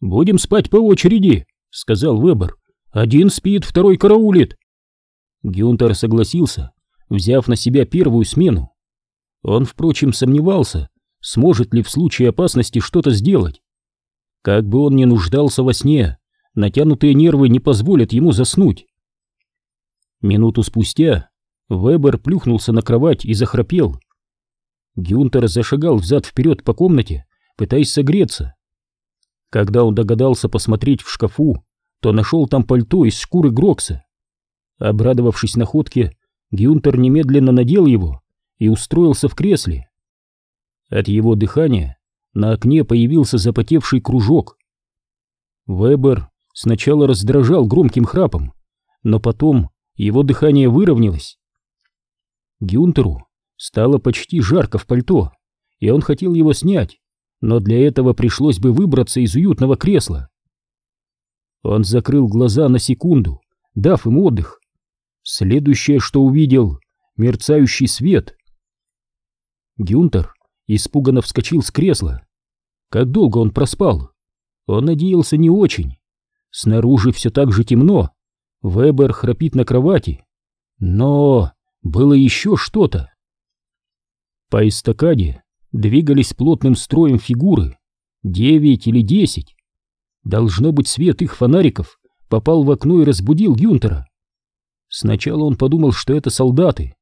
«Будем спать по очереди», — сказал Вебер. «Один спит, второй караулит». Гюнтер согласился, взяв на себя первую смену. Он, впрочем, сомневался, сможет ли в случае опасности что-то сделать. Как бы он ни нуждался во сне, натянутые нервы не позволят ему заснуть. Минуту спустя Вебер плюхнулся на кровать и захрапел. Гюнтер зашагал взад-вперед по комнате, пытаясь согреться. Когда он догадался посмотреть в шкафу, то нашел там пальто из шкуры Грокса. Обрадовавшись находке, Гюнтер немедленно надел его и устроился в кресле. От его дыхания на окне появился запотевший кружок. Вебер сначала раздражал громким храпом, но потом его дыхание выровнялось. Гюнтеру стало почти жарко в пальто, и он хотел его снять, но для этого пришлось бы выбраться из уютного кресла. Он закрыл глаза на секунду, дав им отдых. Следующее, что увидел, мерцающий свет. Гюнтер испуганно вскочил с кресла. Как долго он проспал? Он надеялся не очень. Снаружи все так же темно. Вебер храпит на кровати. Но было еще что-то. По эстакаде двигались плотным строем фигуры. Девять или десять. Должно быть, свет их фонариков попал в окно и разбудил Гюнтера. Сначала он подумал, что это солдаты.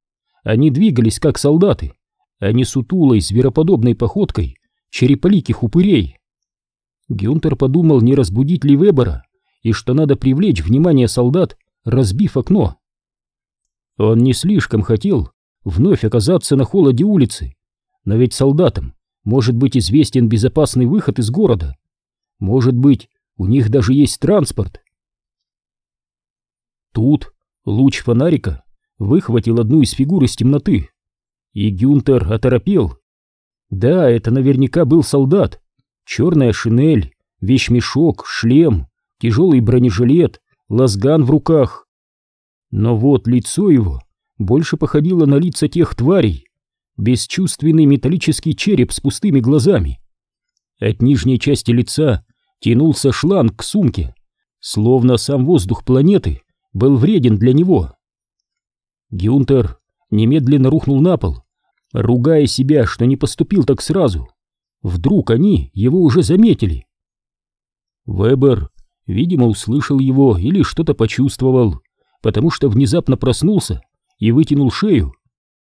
Они двигались как солдаты, а не сутулой, звероподобной походкой череполиких упырей. Гюнтер подумал, не разбудить ли Вебера, и что надо привлечь внимание солдат, разбив окно. Он не слишком хотел вновь оказаться на холоде улицы, но ведь солдатам может быть известен безопасный выход из города. Может быть, у них даже есть транспорт. Тут луч фонарика выхватил одну из фигур из темноты. И Гюнтер оторопел. Да, это наверняка был солдат. Черная шинель, вещмешок, шлем, тяжелый бронежилет, лазган в руках. Но вот лицо его больше походило на лица тех тварей. Бесчувственный металлический череп с пустыми глазами. От нижней части лица тянулся шланг к сумке, словно сам воздух планеты был вреден для него. Гюнтер немедленно рухнул на пол, ругая себя, что не поступил так сразу. Вдруг они его уже заметили. Вебер, видимо, услышал его или что-то почувствовал, потому что внезапно проснулся и вытянул шею.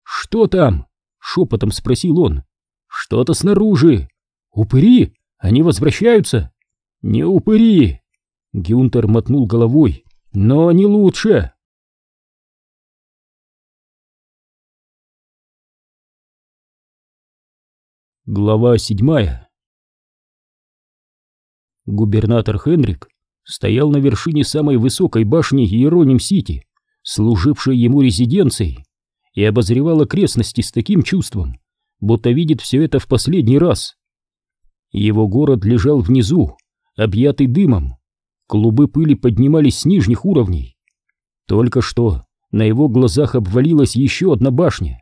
«Что там?» — шепотом спросил он. «Что-то снаружи. Упыри? Они возвращаются?» «Не упыри!» Гюнтер мотнул головой. «Но не лучше!» Глава седьмая Губернатор Хенрик стоял на вершине самой высокой башни Иероним-Сити, служившей ему резиденцией, и обозревал окрестности с таким чувством, будто видит все это в последний раз. Его город лежал внизу, объятый дымом, клубы пыли поднимались с нижних уровней. Только что на его глазах обвалилась еще одна башня.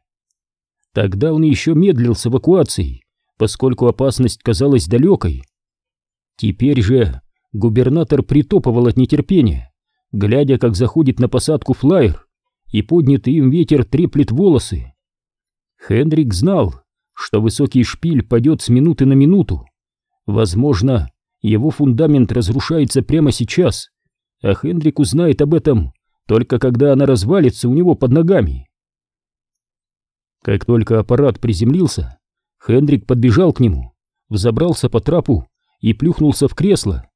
Тогда он еще медлил с эвакуацией, поскольку опасность казалась далекой. Теперь же губернатор притопывал от нетерпения, глядя, как заходит на посадку флайер, и поднятый им ветер треплет волосы. Хендрик знал, что высокий шпиль падет с минуты на минуту. Возможно, его фундамент разрушается прямо сейчас, а Хендрик узнает об этом только когда она развалится у него под ногами. Как только аппарат приземлился, Хендрик подбежал к нему, взобрался по трапу и плюхнулся в кресло.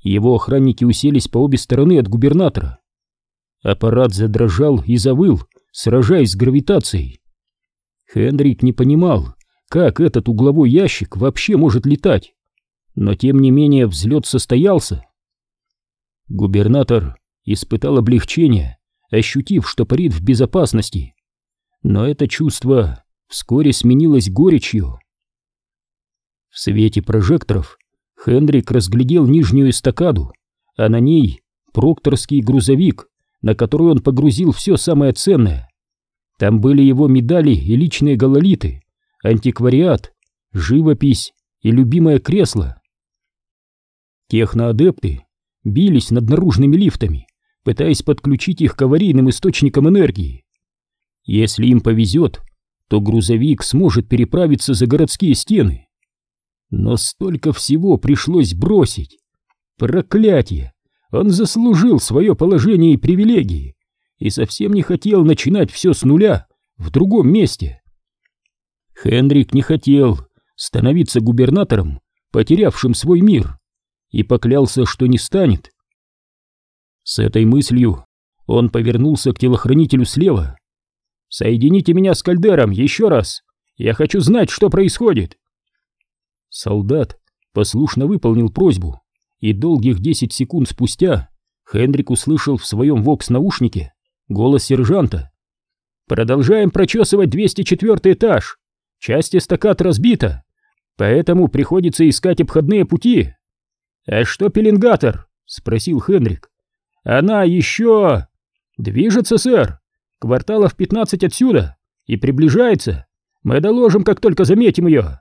Его охранники уселись по обе стороны от губернатора. Аппарат задрожал и завыл, сражаясь с гравитацией. Хендрик не понимал, как этот угловой ящик вообще может летать, но тем не менее взлет состоялся. Губернатор испытал облегчение, ощутив, что парит в безопасности. Но это чувство вскоре сменилось горечью. В свете прожекторов Хендрик разглядел нижнюю эстакаду, а на ней прокторский грузовик, на который он погрузил все самое ценное. Там были его медали и личные гололиты, антиквариат, живопись и любимое кресло. Техноадепты бились над наружными лифтами, пытаясь подключить их к аварийным источникам энергии. Если им повезет, то грузовик сможет переправиться за городские стены. Но столько всего пришлось бросить. Проклятие! Он заслужил свое положение и привилегии и совсем не хотел начинать все с нуля в другом месте. Хендрик не хотел становиться губернатором, потерявшим свой мир, и поклялся, что не станет. С этой мыслью он повернулся к телохранителю слева. «Соедините меня с Кальдером еще раз! Я хочу знать, что происходит!» Солдат послушно выполнил просьбу и долгих десять секунд спустя Хендрик услышал в своем вокс-наушнике голос сержанта. «Продолжаем прочесывать 204 этаж. Часть эстакад разбита, поэтому приходится искать обходные пути». «А что пеленгатор?» — спросил Хендрик. «Она еще...» «Движется, сэр. Кварталов 15 отсюда. И приближается. Мы доложим, как только заметим ее».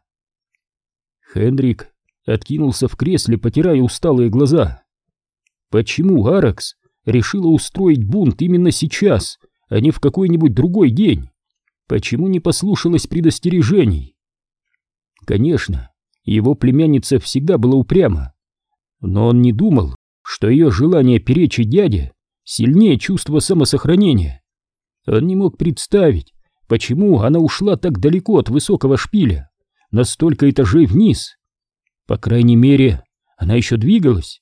Хендрик откинулся в кресле, потирая усталые глаза. Почему Аракс решила устроить бунт именно сейчас, а не в какой-нибудь другой день? Почему не послушалась предостережений? Конечно, его племянница всегда была упряма, но он не думал, что ее желание перечить дяде сильнее чувства самосохранения. Он не мог представить, почему она ушла так далеко от высокого шпиля, на столько этажей вниз. По крайней мере, она еще двигалась.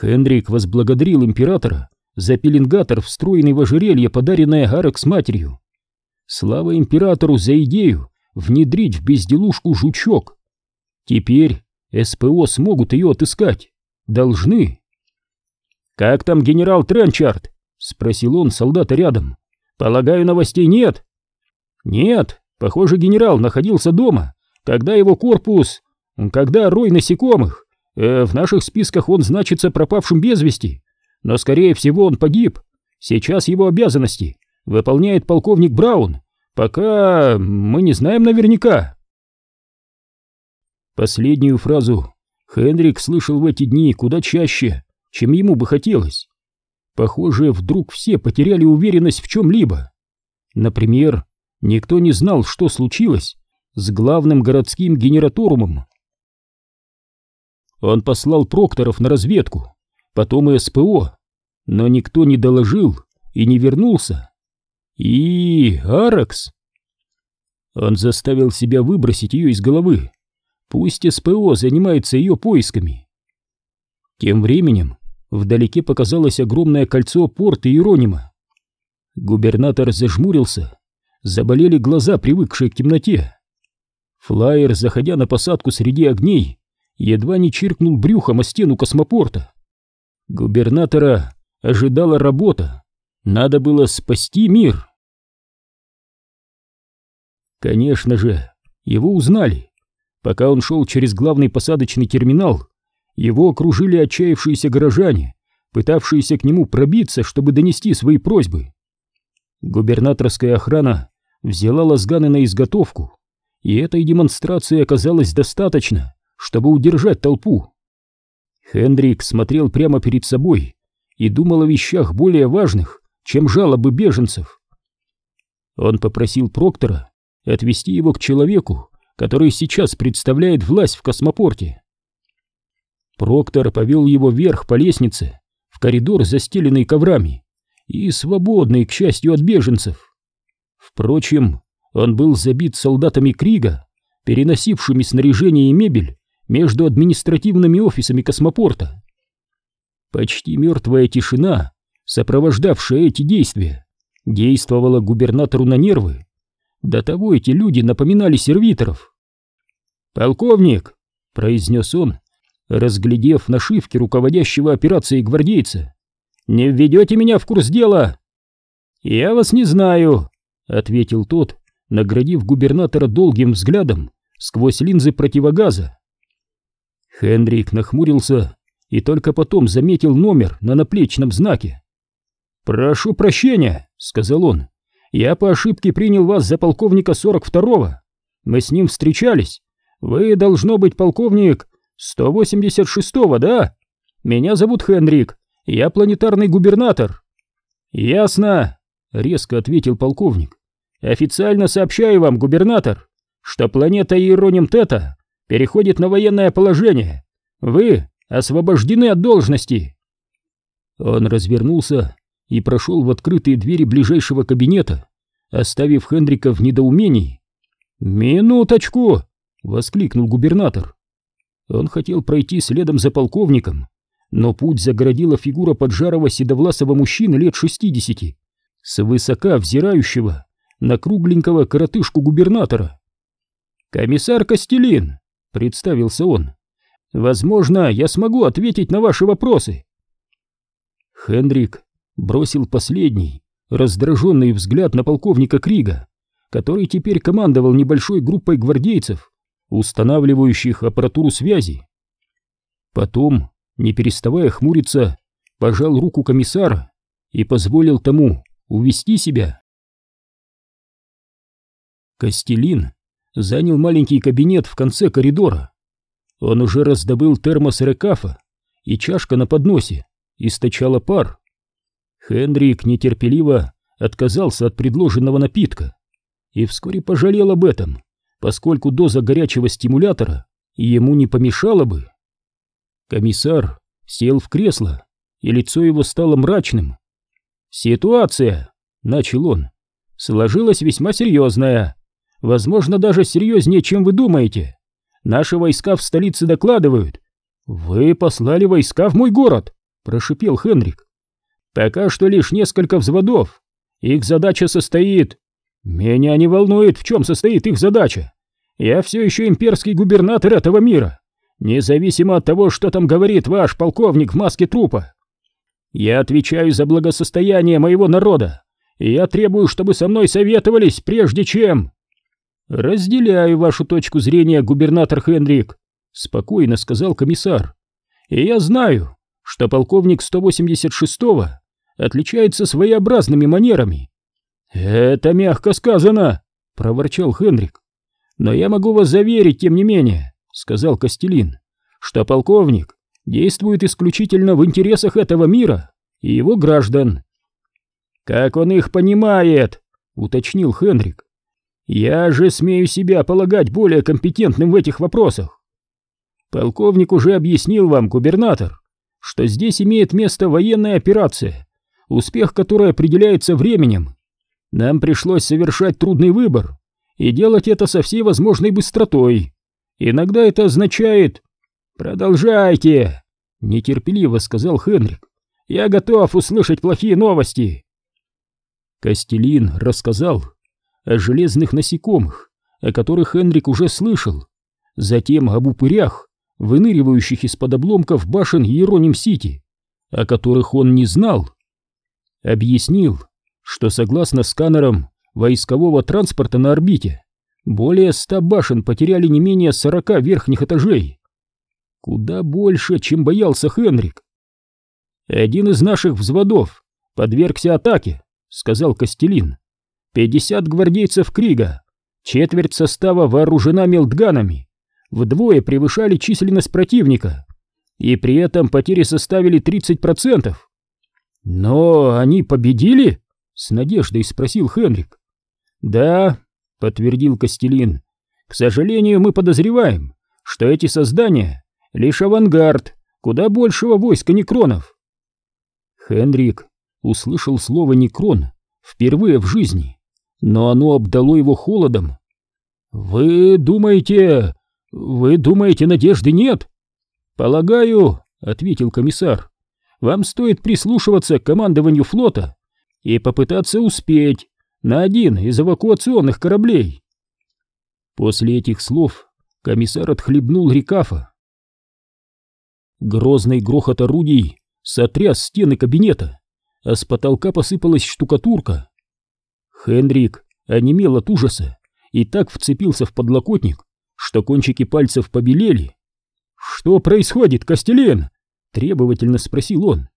Хендрик возблагодарил императора за пеленгатор, встроенный в ожерелье, подаренное Аракс матерью. Слава императору за идею внедрить в безделушку жучок. Теперь СПО смогут ее отыскать. Должны. «Как там генерал Тренчард?» — спросил он солдата рядом. «Полагаю, новостей нет?» «Нет, похоже, генерал находился дома, когда его корпус когда рой насекомых, э, в наших списках он значится пропавшим без вести, но скорее всего он погиб. Сейчас его обязанности выполняет полковник Браун, пока мы не знаем наверняка. Последнюю фразу Хенрик слышал в эти дни куда чаще, чем ему бы хотелось. Похоже, вдруг все потеряли уверенность в чем-либо. Например, никто не знал, что случилось с главным городским генераторумом. Он послал прокторов на разведку, потом и СПО, но никто не доложил и не вернулся. И Аракс. Он заставил себя выбросить ее из головы. Пусть СПО занимается ее поисками. Тем временем вдалеке показалось огромное кольцо порта Иеронима. Губернатор зажмурился, заболели глаза, привыкшие к темноте. Флайер, заходя на посадку среди огней, едва не чиркнул брюхом о стену космопорта. Губернатора ожидала работа. Надо было спасти мир. Конечно же, его узнали. Пока он шел через главный посадочный терминал, его окружили отчаявшиеся горожане, пытавшиеся к нему пробиться, чтобы донести свои просьбы. Губернаторская охрана взяла лазганы на изготовку, и этой демонстрации оказалось достаточно, чтобы удержать толпу. Хендрик смотрел прямо перед собой и думал о вещах более важных, чем жалобы беженцев. Он попросил Проктора отвести его к человеку, который сейчас представляет власть в космопорте. Проктор повел его вверх по лестнице, в коридор, застеленный коврами, и свободный, к счастью, от беженцев. Впрочем, Он был забит солдатами Крига, переносившими снаряжение и мебель между административными офисами космопорта. Почти мертвая тишина, сопровождавшая эти действия, действовала губернатору на нервы. До того эти люди напоминали сервиторов. «Полковник!» — произнес он, разглядев нашивки руководящего операцией гвардейца. «Не введете меня в курс дела?» «Я вас не знаю», — ответил тот, наградив губернатора долгим взглядом сквозь линзы противогаза. Хендрик нахмурился и только потом заметил номер на наплечном знаке. «Прошу прощения», — сказал он, — «я по ошибке принял вас за полковника 42-го. Мы с ним встречались. Вы, должно быть, полковник 186-го, да? Меня зовут Хендрик, я планетарный губернатор». «Ясно», — резко ответил полковник. «Официально сообщаю вам, губернатор, что планета Иероним Тета переходит на военное положение. Вы освобождены от должности. Он развернулся и прошел в открытые двери ближайшего кабинета, оставив Хендрика в недоумении. «Минуточку!» — воскликнул губернатор. Он хотел пройти следом за полковником, но путь загородила фигура поджарого седовласого мужчины лет шестидесяти, свысока взирающего на кругленького коротышку губернатора. «Комиссар Костелин!» — представился он. «Возможно, я смогу ответить на ваши вопросы». Хендрик бросил последний, раздраженный взгляд на полковника Крига, который теперь командовал небольшой группой гвардейцев, устанавливающих аппаратуру связи. Потом, не переставая хмуриться, пожал руку комиссара и позволил тому увести себя. Костелин занял маленький кабинет в конце коридора. Он уже раздобыл термос рекафа, и чашка на подносе источала пар. Хендрик нетерпеливо отказался от предложенного напитка и вскоре пожалел об этом, поскольку доза горячего стимулятора ему не помешала бы. Комиссар сел в кресло, и лицо его стало мрачным. «Ситуация», — начал он, — «сложилась весьма серьезная. Возможно, даже серьезнее, чем вы думаете. Наши войска в столице докладывают. Вы послали войска в мой город, прошипел Хенрик. Пока что лишь несколько взводов. Их задача состоит... Меня не волнует, в чем состоит их задача. Я все еще имперский губернатор этого мира, независимо от того, что там говорит ваш полковник в маске трупа. Я отвечаю за благосостояние моего народа, и я требую, чтобы со мной советовались, прежде чем... «Разделяю вашу точку зрения, губернатор Хенрик», — спокойно сказал комиссар. «И я знаю, что полковник 186-го отличается своеобразными манерами». «Это мягко сказано», — проворчал Хенрик. «Но я могу вас заверить, тем не менее», — сказал Костелин, «что полковник действует исключительно в интересах этого мира и его граждан». «Как он их понимает?» — уточнил Хенрик. Я же смею себя полагать более компетентным в этих вопросах. Полковник уже объяснил вам, губернатор, что здесь имеет место военная операция, успех которой определяется временем. Нам пришлось совершать трудный выбор и делать это со всей возможной быстротой. Иногда это означает... «Продолжайте!» — нетерпеливо сказал Хенрик. «Я готов услышать плохие новости!» Костелин рассказал, о железных насекомых, о которых Энрик уже слышал, затем об упырях, выныривающих из-под обломков башен Иероним-Сити, о которых он не знал. Объяснил, что согласно сканерам войскового транспорта на орбите, более ста башен потеряли не менее сорока верхних этажей. Куда больше, чем боялся Хенрик. «Один из наших взводов подвергся атаке», — сказал Костелин. 50 гвардейцев Крига, четверть состава вооружена мелтганами, вдвое превышали численность противника, и при этом потери составили 30%. «Но они победили?» — с надеждой спросил Хенрик. «Да», — подтвердил Костелин, — «к сожалению, мы подозреваем, что эти создания — лишь авангард куда большего войска некронов». Хенрик услышал слово «некрон» впервые в жизни но оно обдало его холодом. «Вы думаете... вы думаете, надежды нет?» «Полагаю», — ответил комиссар, — «вам стоит прислушиваться к командованию флота и попытаться успеть на один из эвакуационных кораблей». После этих слов комиссар отхлебнул рекафа. Грозный грохот орудий сотряс стены кабинета, а с потолка посыпалась штукатурка. Хендрик онемел от ужаса и так вцепился в подлокотник, что кончики пальцев побелели. «Что происходит, Костелен?» — требовательно спросил он.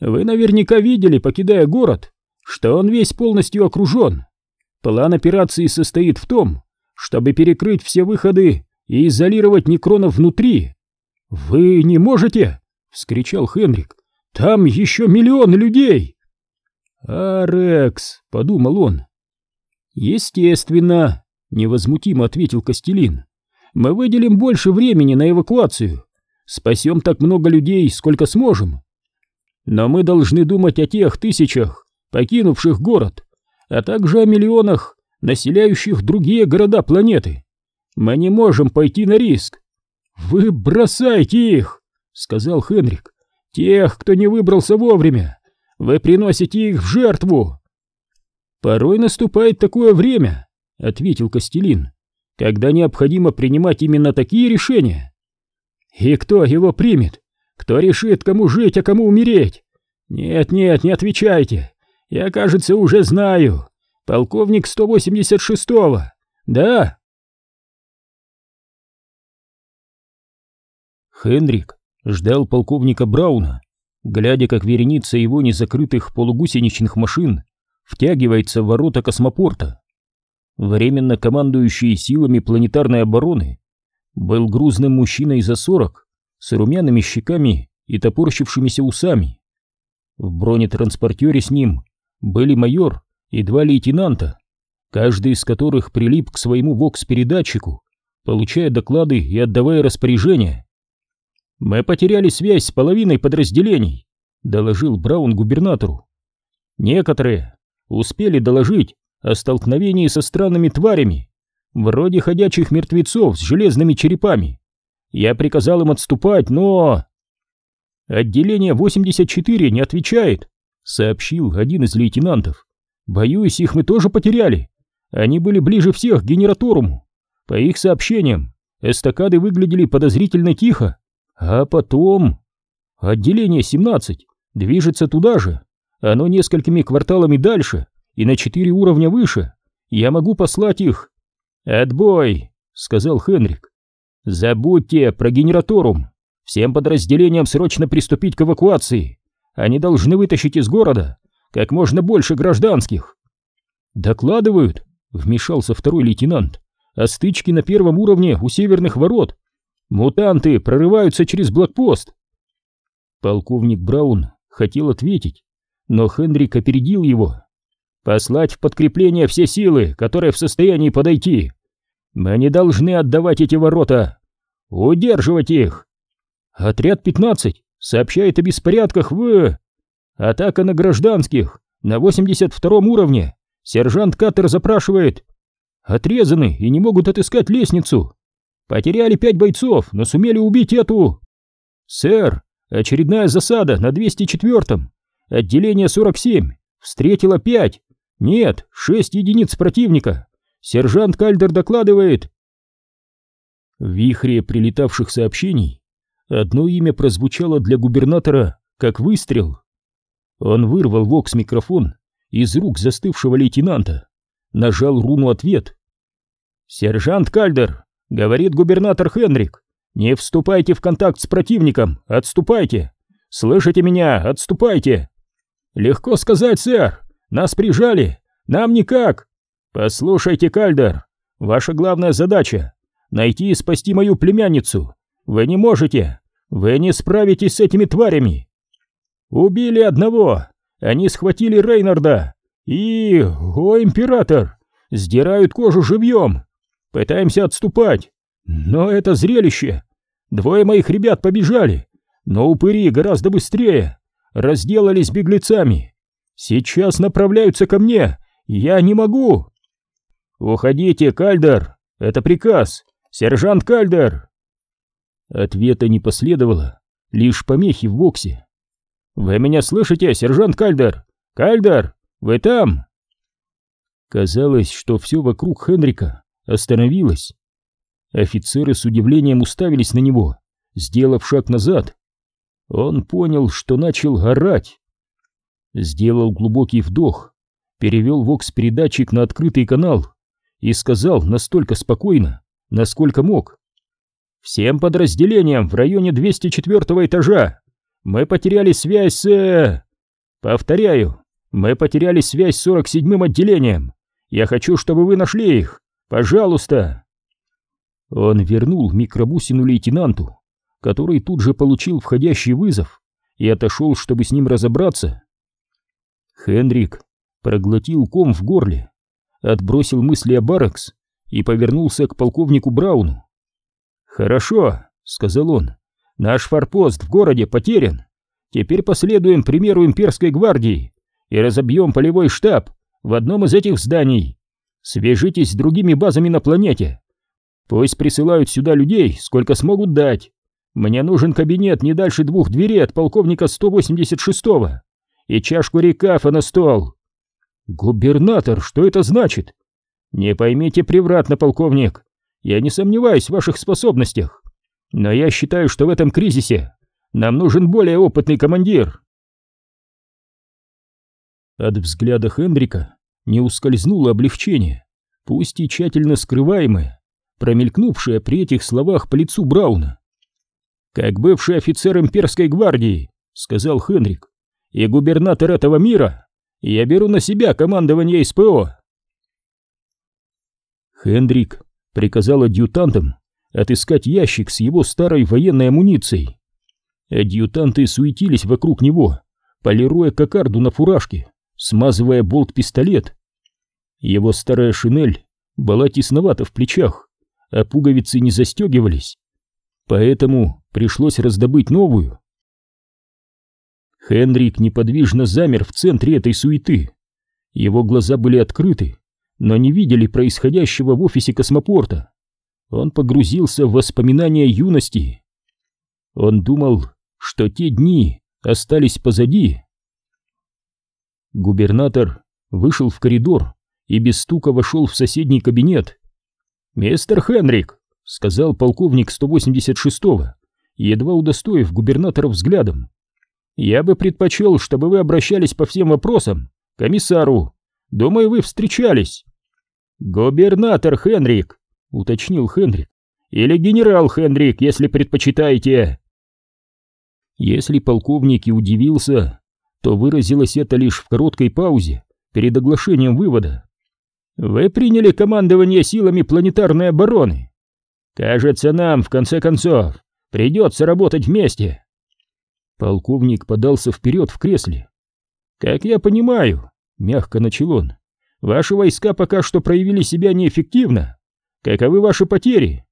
«Вы наверняка видели, покидая город, что он весь полностью окружен. План операции состоит в том, чтобы перекрыть все выходы и изолировать некронов внутри. Вы не можете!» — вскричал Хенрик. «Там еще миллион людей!» «Арекс!» — подумал он. «Естественно!» — невозмутимо ответил Костелин. «Мы выделим больше времени на эвакуацию. Спасем так много людей, сколько сможем. Но мы должны думать о тех тысячах, покинувших город, а также о миллионах, населяющих другие города планеты. Мы не можем пойти на риск. Вы бросайте их, сказал Хенрик. Тех, кто не выбрался вовремя. Вы приносите их в жертву. Порой наступает такое время, ответил Костелин, когда необходимо принимать именно такие решения. И кто его примет? Кто решит, кому жить, а кому умереть? Нет, нет, не отвечайте. Я, кажется, уже знаю. Полковник 186-го. Да? Хендрик ждал полковника Брауна, глядя, как вереница его незакрытых полугусеничных машин втягивается в ворота космопорта. Временно командующий силами планетарной обороны был грузным мужчиной за сорок, с румяными щеками и топорщившимися усами. В бронетранспортере с ним были майор и два лейтенанта, каждый из которых прилип к своему вокс-передатчику, получая доклады и отдавая распоряжения. «Мы потеряли связь с половиной подразделений», — доложил Браун губернатору. «Некоторые успели доложить о столкновении со странными тварями, вроде ходячих мертвецов с железными черепами. Я приказал им отступать, но...» «Отделение 84 не отвечает», — сообщил один из лейтенантов. «Боюсь, их мы тоже потеряли. Они были ближе всех к генераторуму. По их сообщениям, эстакады выглядели подозрительно тихо. А потом... Отделение 17 движется туда же. Оно несколькими кварталами дальше и на четыре уровня выше. Я могу послать их. «Отбой!» — сказал Хенрик. «Забудьте про генераторум. Всем подразделениям срочно приступить к эвакуации. Они должны вытащить из города как можно больше гражданских». «Докладывают», — вмешался второй лейтенант, «о стычке на первом уровне у северных ворот. Мутанты прорываются через блокпост. Полковник Браун хотел ответить, но Хенрик опередил его. Послать в подкрепление все силы, которые в состоянии подойти. Мы не должны отдавать эти ворота. Удерживать их. Отряд 15 сообщает о беспорядках в... Атака на гражданских на 82 уровне. Сержант Каттер запрашивает. Отрезаны и не могут отыскать лестницу. Потеряли пять бойцов, но сумели убить эту... Сэр, очередная засада на 204-м. Отделение 47. Встретила пять. Нет, шесть единиц противника. Сержант Кальдер докладывает. В вихре прилетавших сообщений одно имя прозвучало для губернатора как выстрел. Он вырвал вокс-микрофон из рук застывшего лейтенанта, нажал руну «Ответ». «Сержант Кальдер, Говорит губернатор Хенрик. Не вступайте в контакт с противником, отступайте. Слышите меня, отступайте. Легко сказать, сэр. Нас прижали. Нам никак. Послушайте, Кальдер, ваша главная задача — найти и спасти мою племянницу. Вы не можете. Вы не справитесь с этими тварями. Убили одного. Они схватили Рейнарда. И, о, император, сдирают кожу живьем. Пытаемся отступать, но это зрелище. Двое моих ребят побежали, но упыри гораздо быстрее, разделались беглецами. Сейчас направляются ко мне Я не могу!» «Уходите, Кальдер! Это приказ! Сержант Кальдер!» Ответа не последовало, лишь помехи в боксе. «Вы меня слышите, сержант Кальдер? Кальдер, вы там?» Казалось, что все вокруг Хенрика остановилось. Офицеры с удивлением уставились на него, сделав шаг назад. Он понял, что начал орать. Сделал глубокий вдох, перевел вокс-передатчик на открытый канал и сказал настолько спокойно, насколько мог. «Всем подразделениям в районе 204 этажа мы потеряли связь с... Э, повторяю, мы потеряли связь с 47-м отделением. Я хочу, чтобы вы нашли их. Пожалуйста!» Он вернул микробусину лейтенанту, который тут же получил входящий вызов и отошел, чтобы с ним разобраться. Хендрик проглотил ком в горле, отбросил мысли о Баракс и повернулся к полковнику Брауну. «Хорошо», — сказал он, — «наш форпост в городе потерян. Теперь последуем примеру имперской гвардии и разобьем полевой штаб в одном из этих зданий. Свяжитесь с другими базами на планете. Пусть присылают сюда людей, сколько смогут дать. Мне нужен кабинет не дальше двух дверей от полковника 186-го и чашку рекафа на стол. Губернатор, что это значит? Не поймите превратно, полковник. Я не сомневаюсь в ваших способностях, но я считаю, что в этом кризисе нам нужен более опытный командир. От взгляда Хендрика не ускользнуло облегчение, пусть и тщательно скрываемое, промелькнувшее при этих словах по лицу Брауна. «Как бывший офицер имперской гвардии», — сказал Хенрик, — «и губернатор этого мира, я беру на себя командование СПО». Хендрик приказал адъютантам отыскать ящик с его старой военной амуницией. Адъютанты суетились вокруг него, полируя кокарду на фуражке, смазывая болт-пистолет. Его старая шинель была тесновата в плечах, а пуговицы не застегивались. Поэтому пришлось раздобыть новую. Хенрик неподвижно замер в центре этой суеты. Его глаза были открыты, но не видели происходящего в офисе космопорта. Он погрузился в воспоминания юности. Он думал, что те дни остались позади. Губернатор вышел в коридор и без стука вошел в соседний кабинет. «Мистер Хенрик», — сказал полковник 186-го, едва удостоив губернатора взглядом. «Я бы предпочел, чтобы вы обращались по всем вопросам комиссару. Думаю, вы встречались». «Губернатор Хенрик», — уточнил Хенрик. «Или генерал Хенрик, если предпочитаете». Если полковник и удивился, то выразилось это лишь в короткой паузе перед оглашением вывода. «Вы приняли командование силами планетарной обороны. Кажется, нам, в конце концов, придется работать вместе». Полковник подался вперед в кресле. «Как я понимаю», — мягко начал он, — «ваши войска пока что проявили себя неэффективно. Каковы ваши потери?»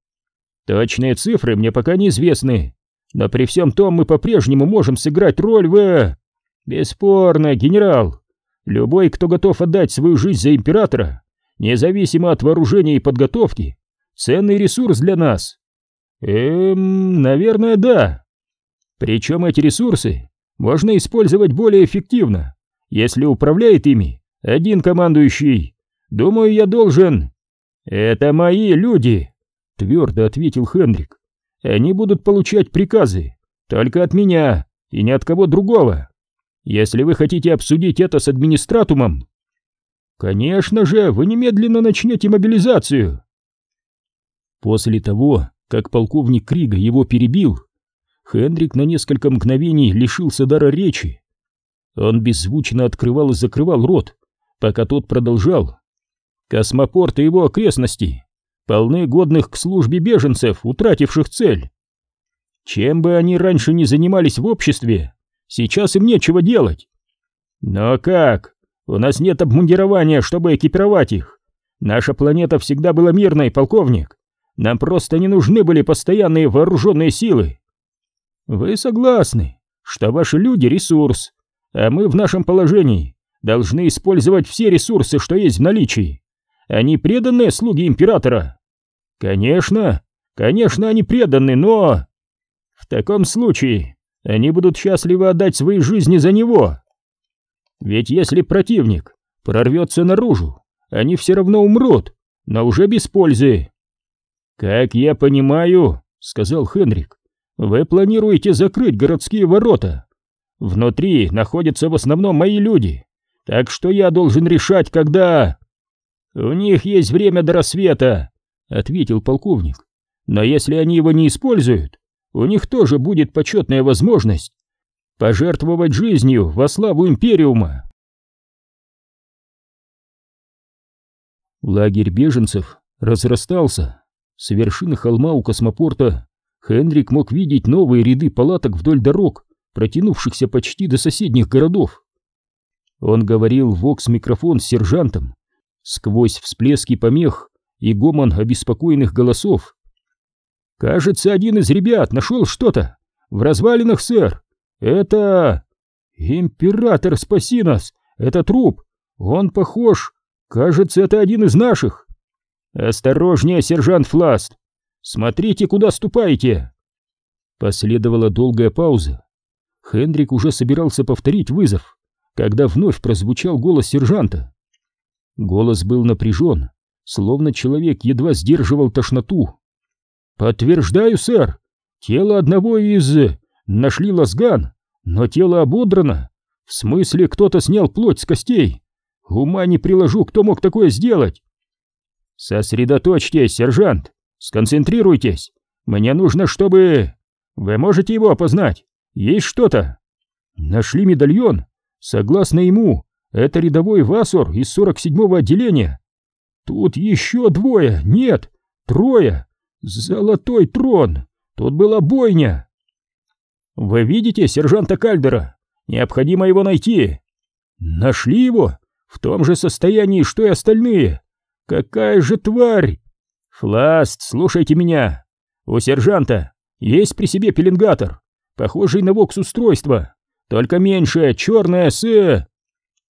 «Точные цифры мне пока неизвестны, но при всем том мы по-прежнему можем сыграть роль в...» «Бесспорно, генерал. Любой, кто готов отдать свою жизнь за императора, независимо от вооружения и подготовки, ценный ресурс для нас». «Эм, наверное, да. Причем эти ресурсы можно использовать более эффективно, если управляет ими один командующий. Думаю, я должен...» «Это мои люди», — твердо ответил Хендрик. «Они будут получать приказы только от меня и ни от кого другого. Если вы хотите обсудить это с администратумом, конечно же, вы немедленно начнете мобилизацию. После того, как полковник Крига его перебил, Хендрик на несколько мгновений лишился дара речи. Он беззвучно открывал и закрывал рот, пока тот продолжал. Космопорт и его окрестности полны годных к службе беженцев, утративших цель. Чем бы они раньше не занимались в обществе, Сейчас им нечего делать. Но как? У нас нет обмундирования, чтобы экипировать их. Наша планета всегда была мирной, полковник. Нам просто не нужны были постоянные вооруженные силы. Вы согласны, что ваши люди — ресурс, а мы в нашем положении должны использовать все ресурсы, что есть в наличии. Они преданные слуги императора? Конечно, конечно, они преданы, но... В таком случае они будут счастливы отдать свои жизни за него. Ведь если противник прорвется наружу, они все равно умрут, но уже без пользы. «Как я понимаю», — сказал Хенрик, — «вы планируете закрыть городские ворота. Внутри находятся в основном мои люди, так что я должен решать, когда...» «У них есть время до рассвета», — ответил полковник. «Но если они его не используют, у них тоже будет почетная возможность пожертвовать жизнью во славу Империума». Лагерь беженцев разрастался. С вершины холма у космопорта Хенрик мог видеть новые ряды палаток вдоль дорог, протянувшихся почти до соседних городов. Он говорил в вокс-микрофон с сержантом, сквозь всплески помех и гомон обеспокоенных голосов. «Кажется, один из ребят нашел что-то. В развалинах, сэр. Это... Император, спаси нас! Это труп! Он похож... Кажется, это один из наших!» «Осторожнее, сержант Фласт! Смотрите, куда ступаете!» Последовала долгая пауза. Хендрик уже собирался повторить вызов, когда вновь прозвучал голос сержанта. Голос был напряжен, словно человек едва сдерживал тошноту. «Подтверждаю, сэр, тело одного из... Нашли лазган, но тело ободрано. В смысле, кто-то снял плоть с костей. Ума не приложу, кто мог такое сделать?» «Сосредоточьтесь, сержант, сконцентрируйтесь. Мне нужно, чтобы... Вы можете его опознать? Есть что-то?» «Нашли медальон. Согласно ему, это рядовой Васор из 47-го отделения. Тут еще двое, нет, трое. Золотой трон. Тут была бойня. Вы видите сержанта Кальдера? Необходимо его найти. Нашли его? В том же состоянии, что и остальные. Какая же тварь! Фласт, слушайте меня. У сержанта есть при себе пеленгатор, похожий на вокс-устройство, только меньшее, черное с...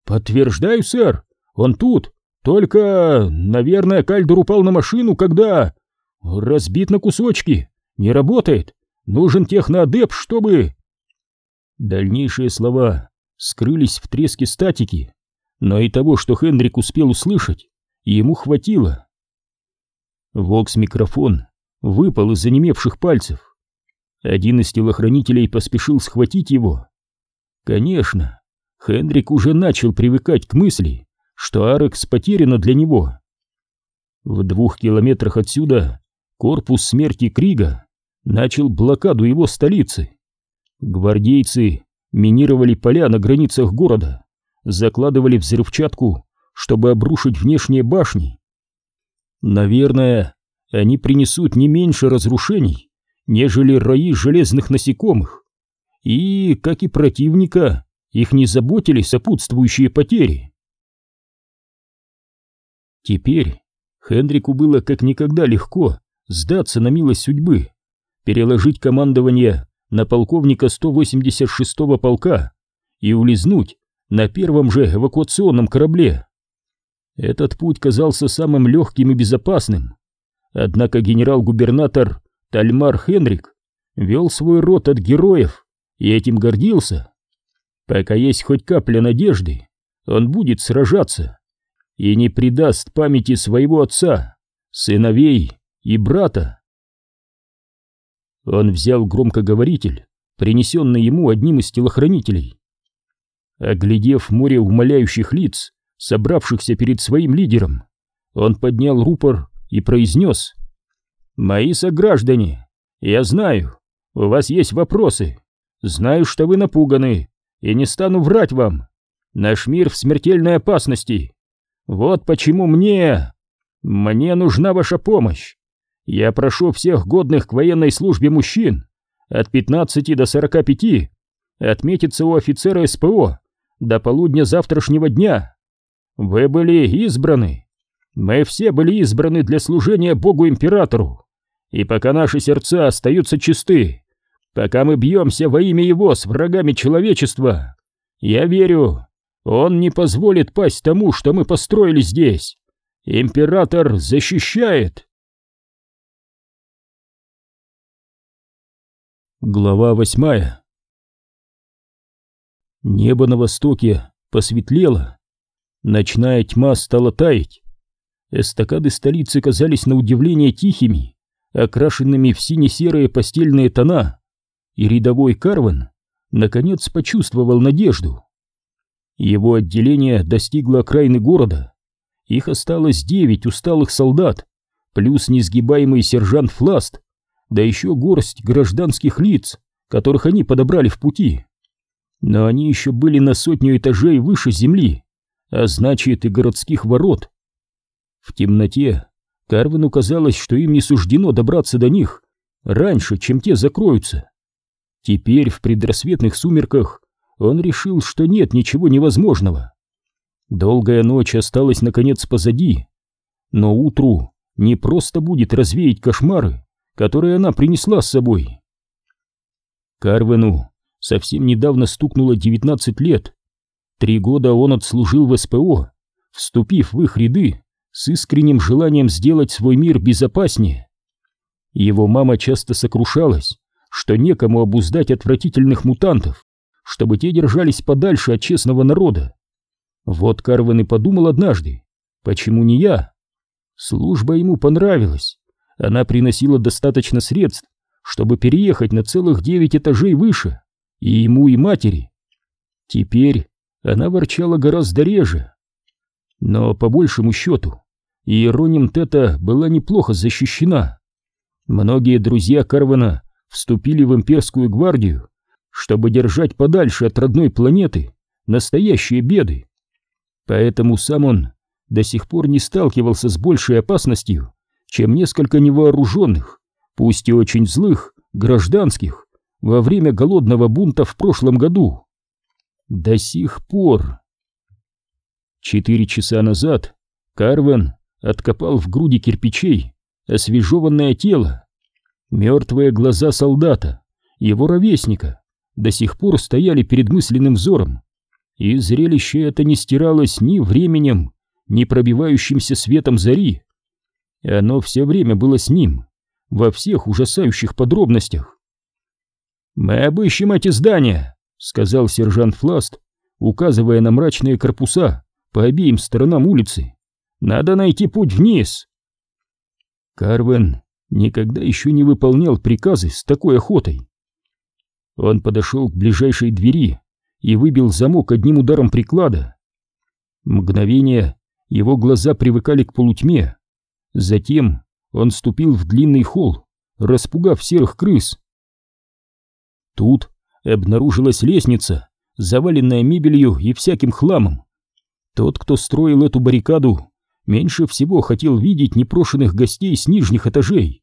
«Подтверждаю, сэр, он тут. Только, наверное, Кальдер упал на машину, когда... Разбит на кусочки. Не работает. Нужен техноадепт, чтобы...» Дальнейшие слова скрылись в треске статики, но и того, что Хендрик успел услышать, ему хватило. Вокс-микрофон выпал из занемевших пальцев. Один из телохранителей поспешил схватить его. Конечно, Хендрик уже начал привыкать к мысли, что Арекс потеряна для него. В двух километрах отсюда корпус смерти Крига начал блокаду его столицы. Гвардейцы минировали поля на границах города, закладывали взрывчатку, чтобы обрушить внешние башни. Наверное, они принесут не меньше разрушений, нежели раи железных насекомых. И, как и противника, их не заботили сопутствующие потери. Теперь Хендрику было как никогда легко сдаться на милость судьбы, переложить командование на полковника 186-го полка и улизнуть на первом же эвакуационном корабле. Этот путь казался самым легким и безопасным, однако генерал-губернатор Тальмар Хенрик вел свой род от героев и этим гордился. Пока есть хоть капля надежды, он будет сражаться и не предаст памяти своего отца, сыновей и брата. Он взял громкоговоритель, принесенный ему одним из телохранителей. Оглядев море умоляющих лиц, собравшихся перед своим лидером, он поднял рупор и произнес «Мои сограждане, я знаю, у вас есть вопросы, знаю, что вы напуганы, и не стану врать вам. Наш мир в смертельной опасности. Вот почему мне... Мне нужна ваша помощь. Я прошу всех годных к военной службе мужчин от 15 до 45 отметиться у офицера СПО до полудня завтрашнего дня. Вы были избраны. Мы все были избраны для служения Богу-Императору. И пока наши сердца остаются чисты, пока мы бьемся во имя его с врагами человечества. Я верю, Он не позволит пасть тому, что мы построили здесь. Император защищает. Глава восьмая Небо на востоке посветлело. Ночная тьма стала таять. Эстакады столицы казались на удивление тихими, окрашенными в сине-серые постельные тона, и рядовой Карван наконец почувствовал надежду. Его отделение достигло окраины города. Их осталось девять усталых солдат, плюс несгибаемый сержант Фласт, да еще горсть гражданских лиц, которых они подобрали в пути. Но они еще были на сотню этажей выше земли, а значит и городских ворот. В темноте Карвину казалось, что им не суждено добраться до них раньше, чем те закроются. Теперь в предрассветных сумерках он решил, что нет ничего невозможного. Долгая ночь осталась наконец позади, но утру не просто будет развеять кошмары, которые она принесла с собой. Карвену совсем недавно стукнуло 19 лет. Три года он отслужил в СПО, вступив в их ряды с искренним желанием сделать свой мир безопаснее. Его мама часто сокрушалась, что некому обуздать отвратительных мутантов, чтобы те держались подальше от честного народа. Вот Карвен и подумал однажды, почему не я? Служба ему понравилась, она приносила достаточно средств, чтобы переехать на целых девять этажей выше, и ему, и матери. Теперь она ворчала гораздо реже. Но по большему счету, Иероним Тета была неплохо защищена. Многие друзья Карвана вступили в имперскую гвардию чтобы держать подальше от родной планеты настоящие беды. Поэтому сам он до сих пор не сталкивался с большей опасностью, чем несколько невооруженных, пусть и очень злых, гражданских, во время голодного бунта в прошлом году. До сих пор. Четыре часа назад Карвен откопал в груди кирпичей освежеванное тело, мертвые глаза солдата, его ровесника, до сих пор стояли перед мысленным взором, и зрелище это не стиралось ни временем, ни пробивающимся светом зари. Оно все время было с ним, во всех ужасающих подробностях. «Мы обыщем эти здания», — сказал сержант Фласт, указывая на мрачные корпуса по обеим сторонам улицы. «Надо найти путь вниз». Карвен никогда еще не выполнял приказы с такой охотой. Он подошел к ближайшей двери и выбил замок одним ударом приклада. Мгновение его глаза привыкали к полутьме. Затем он ступил в длинный холл, распугав серых крыс. Тут обнаружилась лестница, заваленная мебелью и всяким хламом. Тот, кто строил эту баррикаду, меньше всего хотел видеть непрошенных гостей с нижних этажей.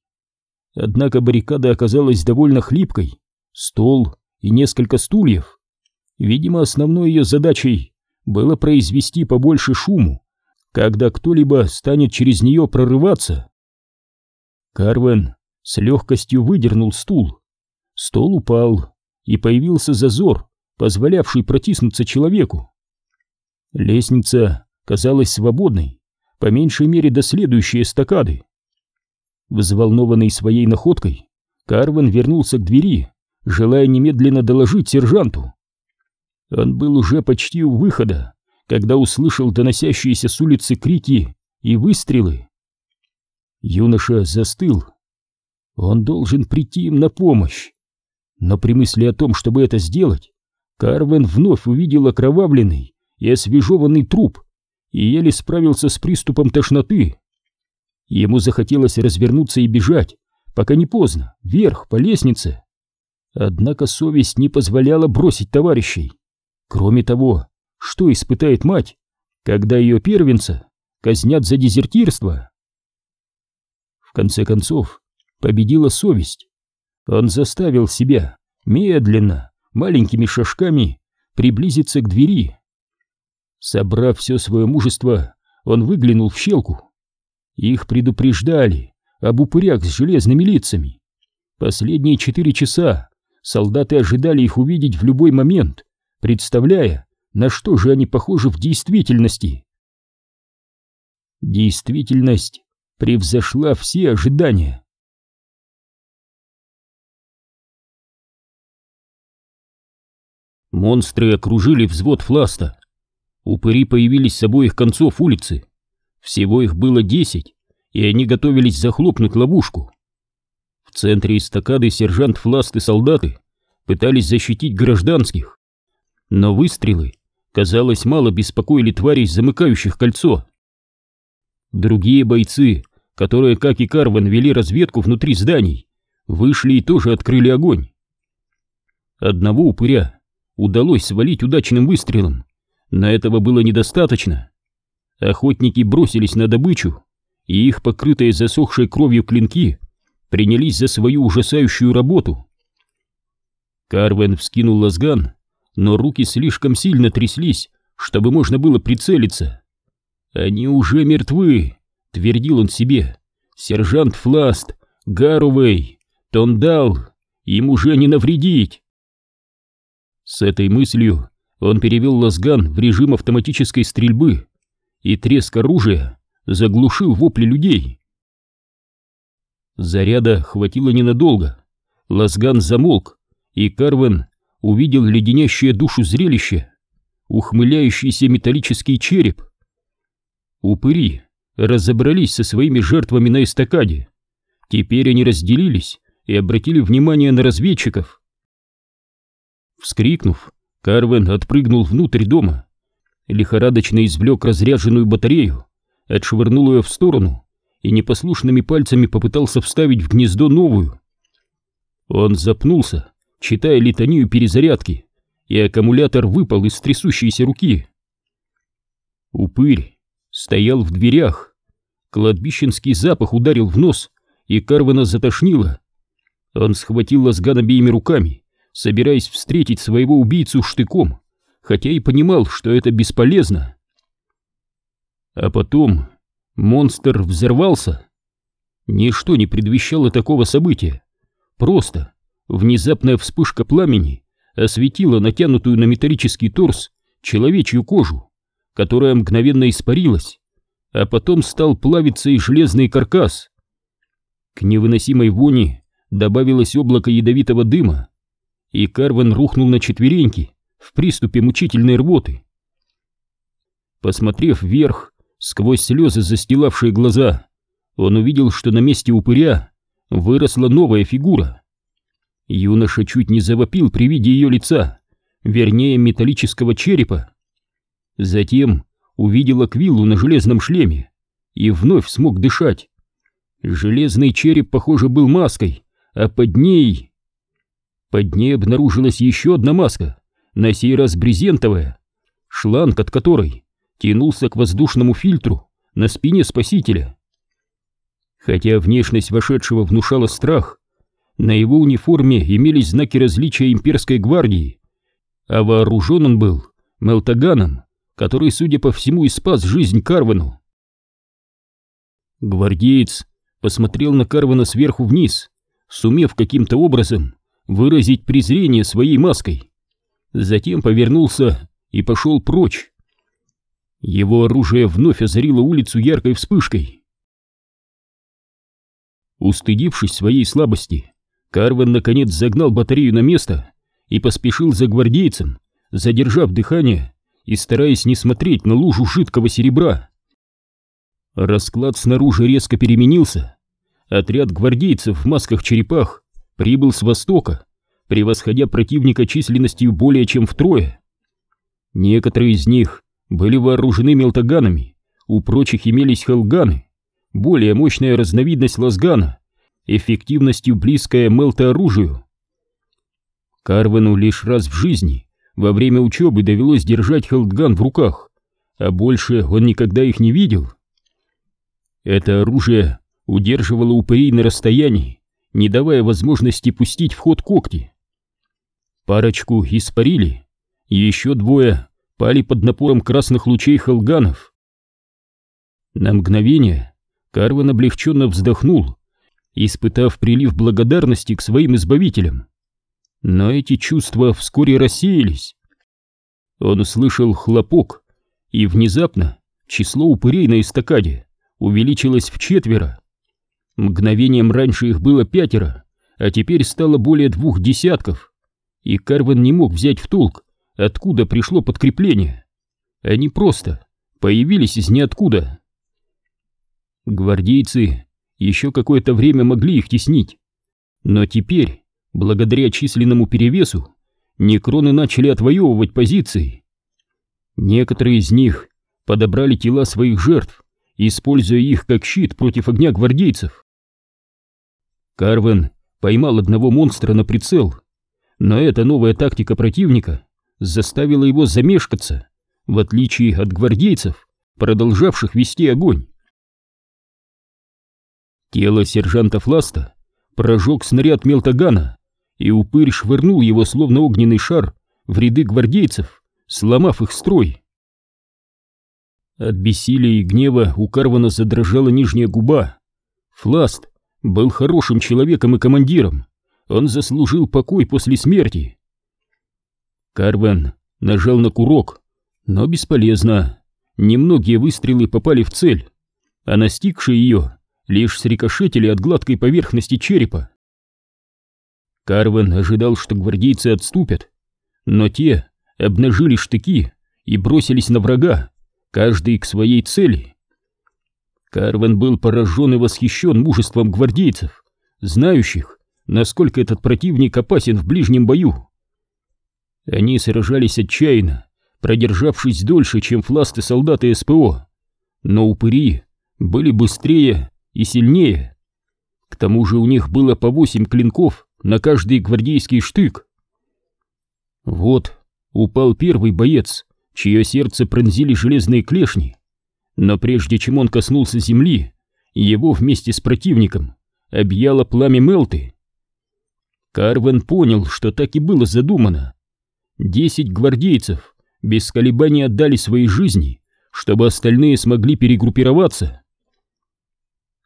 Однако баррикада оказалась довольно хлипкой, стол и несколько стульев. Видимо, основной ее задачей было произвести побольше шуму, когда кто-либо станет через нее прорываться. Карвен с легкостью выдернул стул. Стол упал, и появился зазор, позволявший протиснуться человеку. Лестница казалась свободной, по меньшей мере до следующей эстакады. Взволнованный своей находкой, Карвен вернулся к двери желая немедленно доложить сержанту. Он был уже почти у выхода, когда услышал доносящиеся с улицы крики и выстрелы. Юноша застыл. Он должен прийти им на помощь. Но при мысли о том, чтобы это сделать, Карвен вновь увидел окровавленный и освежеванный труп и еле справился с приступом тошноты. Ему захотелось развернуться и бежать, пока не поздно, вверх, по лестнице. Однако совесть не позволяла бросить товарищей. Кроме того, что испытает мать, когда ее первенца казнят за дезертирство? В конце концов, победила совесть. Он заставил себя медленно, маленькими шажками приблизиться к двери. Собрав все свое мужество, он выглянул в щелку. Их предупреждали об упырях с железными лицами. Последние четыре часа солдаты ожидали их увидеть в любой момент, представляя, на что же они похожи в действительности? Действительность превзошла все ожидания. Монстры окружили взвод фласта. Упыри появились с обоих концов улицы. Всего их было десять, и они готовились захлопнуть ловушку. В центре эстакады сержант Фласт и солдаты пытались защитить гражданских, но выстрелы, казалось, мало беспокоили тварей, замыкающих кольцо. Другие бойцы, которые, как и Карван, вели разведку внутри зданий, вышли и тоже открыли огонь. Одного упыря удалось свалить удачным выстрелом, но этого было недостаточно. Охотники бросились на добычу, и их покрытые засохшей кровью клинки принялись за свою ужасающую работу. Карвен вскинул лазган, но руки слишком сильно тряслись, чтобы можно было прицелиться. «Они уже мертвы», — твердил он себе. «Сержант Фласт, Гарувей, Тондал, им уже не навредить». С этой мыслью он перевел лазган в режим автоматической стрельбы, и треск оружия заглушил вопли людей. Заряда хватило ненадолго. Лазган замолк, и Карвен увидел леденящее душу зрелище, ухмыляющийся металлический череп. Упыри разобрались со своими жертвами на эстакаде. Теперь они разделились и обратили внимание на разведчиков. Вскрикнув, Карвен отпрыгнул внутрь дома, лихорадочно извлек разряженную батарею, отшвырнул ее в сторону и непослушными пальцами попытался вставить в гнездо новую. Он запнулся, читая литанию перезарядки, и аккумулятор выпал из трясущейся руки. Упырь стоял в дверях. Кладбищенский запах ударил в нос, и Карвана затошнило. Он схватил лазган обеими руками, собираясь встретить своего убийцу штыком, хотя и понимал, что это бесполезно. А потом монстр взорвался. Ничто не предвещало такого события. Просто внезапная вспышка пламени осветила натянутую на металлический торс человечью кожу, которая мгновенно испарилась, а потом стал плавиться и железный каркас. К невыносимой вони добавилось облако ядовитого дыма, и Карван рухнул на четвереньки в приступе мучительной рвоты. Посмотрев вверх, сквозь слезы застилавшие глаза, он увидел, что на месте упыря выросла новая фигура. Юноша чуть не завопил при виде ее лица, вернее металлического черепа. Затем увидел Аквилу на железном шлеме и вновь смог дышать. Железный череп, похоже, был маской, а под ней... Под ней обнаружилась еще одна маска, на сей раз брезентовая, шланг от которой тянулся к воздушному фильтру на спине спасителя. Хотя внешность вошедшего внушала страх, на его униформе имелись знаки различия имперской гвардии, а вооружен он был мелтаганом, который, судя по всему, и спас жизнь Карвану. Гвардеец посмотрел на Карвана сверху вниз, сумев каким-то образом выразить презрение своей маской. Затем повернулся и пошел прочь. Его оружие вновь озарило улицу яркой вспышкой. Устыдившись своей слабости, Карван наконец загнал батарею на место и поспешил за гвардейцем, задержав дыхание и стараясь не смотреть на лужу жидкого серебра. Расклад снаружи резко переменился. Отряд гвардейцев в масках-черепах прибыл с востока, превосходя противника численностью более чем втрое. Некоторые из них были вооружены мелтоганами, у прочих имелись хелганы, более мощная разновидность лазгана, эффективностью близкая мелтооружию. Карвену лишь раз в жизни во время учебы довелось держать хелдган в руках, а больше он никогда их не видел. Это оружие удерживало упырей на расстоянии, не давая возможности пустить в ход когти. Парочку испарили, еще двое пали под напором красных лучей халганов. На мгновение Карван облегченно вздохнул, испытав прилив благодарности к своим избавителям. Но эти чувства вскоре рассеялись. Он услышал хлопок, и внезапно число упырей на эстакаде увеличилось в четверо. Мгновением раньше их было пятеро, а теперь стало более двух десятков, и Карвен не мог взять в толк, откуда пришло подкрепление. Они просто появились из ниоткуда. Гвардейцы еще какое-то время могли их теснить, но теперь, благодаря численному перевесу, некроны начали отвоевывать позиции. Некоторые из них подобрали тела своих жертв, используя их как щит против огня гвардейцев. Карвен поймал одного монстра на прицел, но эта новая тактика противника заставила его замешкаться, в отличие от гвардейцев, продолжавших вести огонь. Тело сержанта Фласта прожег снаряд мелтагана, и упырь швырнул его словно огненный шар в ряды гвардейцев, сломав их строй. От бессилия и гнева у Карвана задрожала нижняя губа. Фласт был хорошим человеком и командиром, он заслужил покой после смерти. Карван нажал на курок, но бесполезно. Немногие выстрелы попали в цель, а настигшие ее лишь срикошетили от гладкой поверхности черепа. Карван ожидал, что гвардейцы отступят, но те обнажили штыки и бросились на врага, каждый к своей цели. Карван был поражен и восхищен мужеством гвардейцев, знающих, насколько этот противник опасен в ближнем бою. Они сражались отчаянно, продержавшись дольше, чем фласты солдаты СПО, но упыри были быстрее и сильнее. К тому же у них было по восемь клинков на каждый гвардейский штык. Вот упал первый боец, чье сердце пронзили железные клешни, но прежде чем он коснулся земли, его вместе с противником объяло пламя Мелты. Карвен понял, что так и было задумано. Десять гвардейцев без колебаний отдали свои жизни, чтобы остальные смогли перегруппироваться.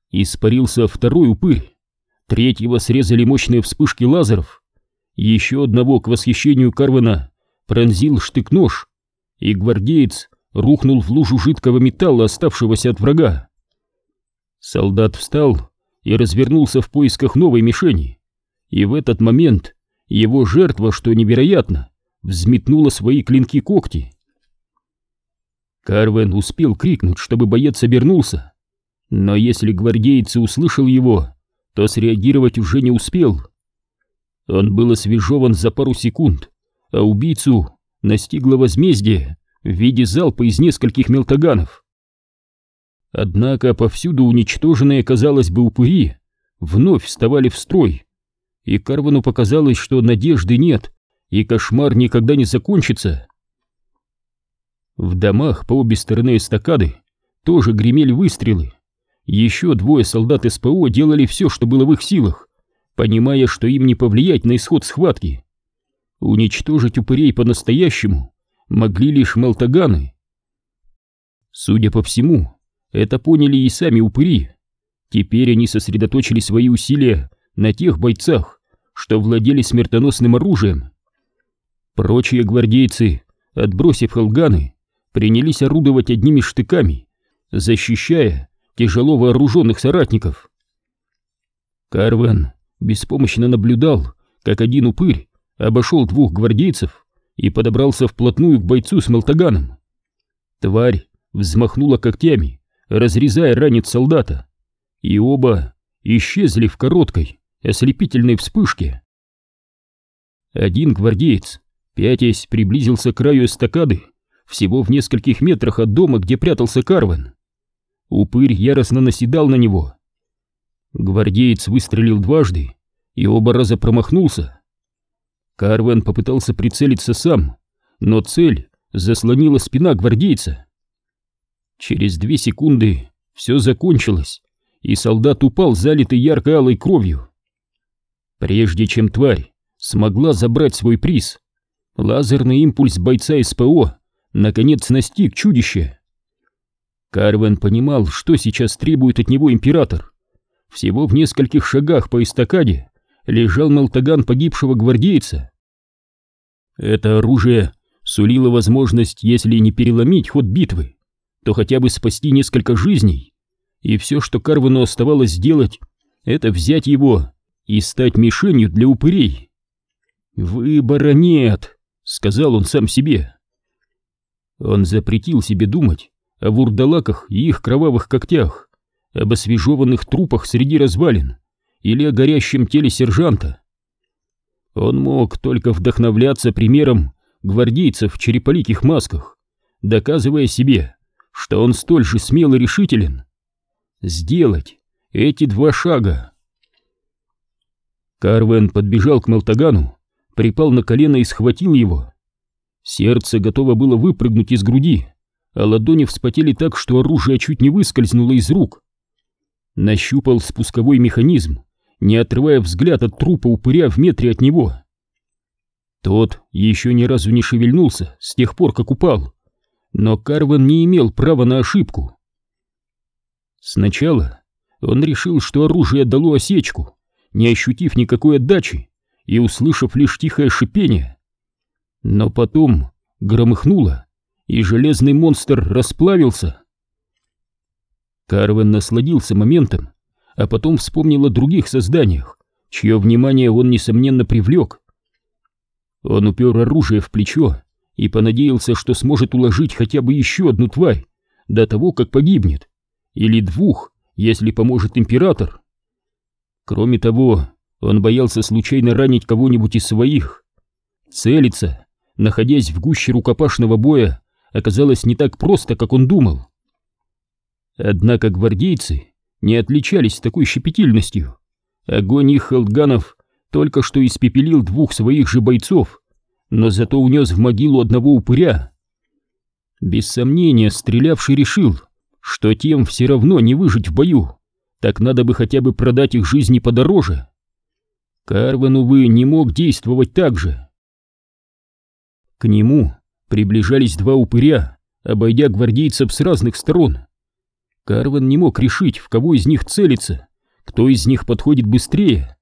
Испарился второй упырь, третьего срезали мощные вспышки лазеров, еще одного к восхищению Карвена пронзил штык-нож, и гвардеец рухнул в лужу жидкого металла, оставшегося от врага. Солдат встал и развернулся в поисках новой мишени, и в этот момент его жертва, что невероятно, взметнула свои клинки-когти. Карвен успел крикнуть, чтобы боец обернулся, но если гвардейцы услышал его, то среагировать уже не успел. Он был освежеван за пару секунд, а убийцу настигло возмездие в виде залпа из нескольких мелтоганов. Однако повсюду уничтоженные, казалось бы, упыри вновь вставали в строй, и Карвану показалось, что надежды нет, и кошмар никогда не закончится. В домах по обе стороны эстакады тоже гремели выстрелы. Еще двое солдат СПО делали все, что было в их силах, понимая, что им не повлиять на исход схватки. Уничтожить упырей по-настоящему могли лишь молтаганы. Судя по всему, это поняли и сами упыри. Теперь они сосредоточили свои усилия на тех бойцах, что владели смертоносным оружием. Прочие гвардейцы, отбросив холганы, принялись орудовать одними штыками, защищая тяжело вооруженных соратников. Карвен беспомощно наблюдал, как один упырь обошел двух гвардейцев и подобрался вплотную к бойцу с молтаганом. Тварь взмахнула когтями, разрезая ранец солдата, и оба исчезли в короткой, ослепительной вспышке. Один гвардеец Пятясь, приблизился к краю эстакады, всего в нескольких метрах от дома, где прятался Карвен. Упырь яростно наседал на него. Гвардеец выстрелил дважды и оба раза промахнулся. Карвен попытался прицелиться сам, но цель заслонила спина гвардейца. Через две секунды все закончилось, и солдат упал, залитый ярко-алой кровью. Прежде чем тварь смогла забрать свой приз, Лазерный импульс бойца СПО наконец настиг чудище. Карвен понимал, что сейчас требует от него император. Всего в нескольких шагах по эстакаде лежал мелтаган погибшего гвардейца. Это оружие сулила возможность, если не переломить ход битвы, то хотя бы спасти несколько жизней. И все, что Карвану оставалось сделать, это взять его и стать мишенью для упырей. «Выбора нет», — сказал он сам себе. Он запретил себе думать о вурдалаках и их кровавых когтях, об освежеванных трупах среди развалин или о горящем теле сержанта. Он мог только вдохновляться примером гвардейцев в череполиких масках, доказывая себе, что он столь же смел и решителен. Сделать эти два шага. Карвен подбежал к Малтагану, припал на колено и схватил его. Сердце готово было выпрыгнуть из груди, а ладони вспотели так, что оружие чуть не выскользнуло из рук. Нащупал спусковой механизм, не отрывая взгляд от трупа упыря в метре от него. Тот еще ни разу не шевельнулся с тех пор, как упал, но Карван не имел права на ошибку. Сначала он решил, что оружие дало осечку, не ощутив никакой отдачи и услышав лишь тихое шипение. Но потом громыхнуло, и железный монстр расплавился. Карвен насладился моментом, а потом вспомнил о других созданиях, чье внимание он, несомненно, привлек. Он упер оружие в плечо и понадеялся, что сможет уложить хотя бы еще одну тварь до того, как погибнет, или двух, если поможет император. Кроме того, он боялся случайно ранить кого-нибудь из своих. Целиться, находясь в гуще рукопашного боя, оказалось не так просто, как он думал. Однако гвардейцы не отличались такой щепетильностью. Огонь их хелдганов только что испепелил двух своих же бойцов, но зато унес в могилу одного упыря. Без сомнения, стрелявший решил, что тем все равно не выжить в бою, так надо бы хотя бы продать их жизни подороже. Карвен, увы, не мог действовать так же. К нему приближались два упыря, обойдя гвардейцев с разных сторон. Карван не мог решить, в кого из них целиться, кто из них подходит быстрее.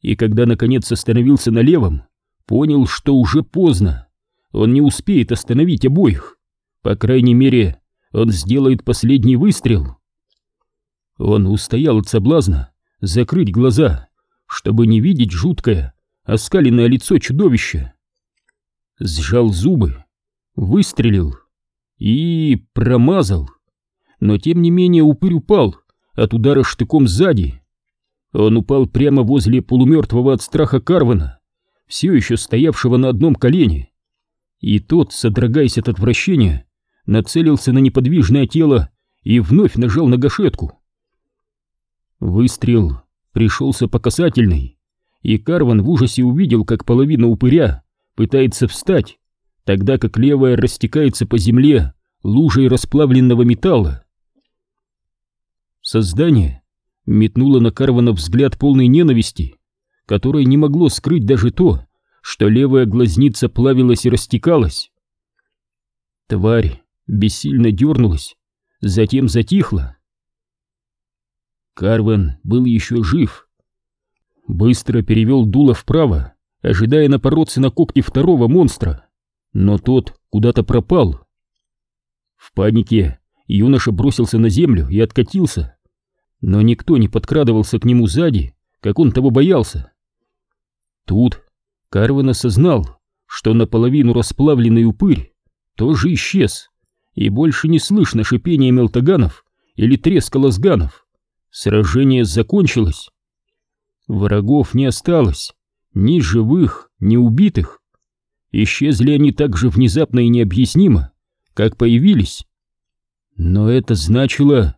И когда наконец остановился на левом, понял, что уже поздно. Он не успеет остановить обоих. По крайней мере, он сделает последний выстрел. Он устоял от соблазна закрыть глаза, чтобы не видеть жуткое, оскаленное лицо чудовища. Сжал зубы, выстрелил и промазал но тем не менее упырь упал от удара штыком сзади. Он упал прямо возле полумертвого от страха Карвана, все еще стоявшего на одном колене. И тот, содрогаясь от отвращения, нацелился на неподвижное тело и вновь нажал на гашетку. Выстрел пришелся по касательной, и Карван в ужасе увидел, как половина упыря пытается встать, тогда как левая растекается по земле лужей расплавленного металла. Создание метнуло на Карвана взгляд полной ненависти, которое не могло скрыть даже то, что левая глазница плавилась и растекалась. Тварь бессильно дернулась, затем затихла. Карван был еще жив. Быстро перевел дуло вправо, ожидая напороться на когти второго монстра, но тот куда-то пропал. В панике юноша бросился на землю и откатился но никто не подкрадывался к нему сзади, как он того боялся. Тут Карван осознал, что наполовину расплавленный упырь тоже исчез, и больше не слышно шипения мелтоганов или треска лазганов. Сражение закончилось. Врагов не осталось, ни живых, ни убитых. Исчезли они так же внезапно и необъяснимо, как появились. Но это значило,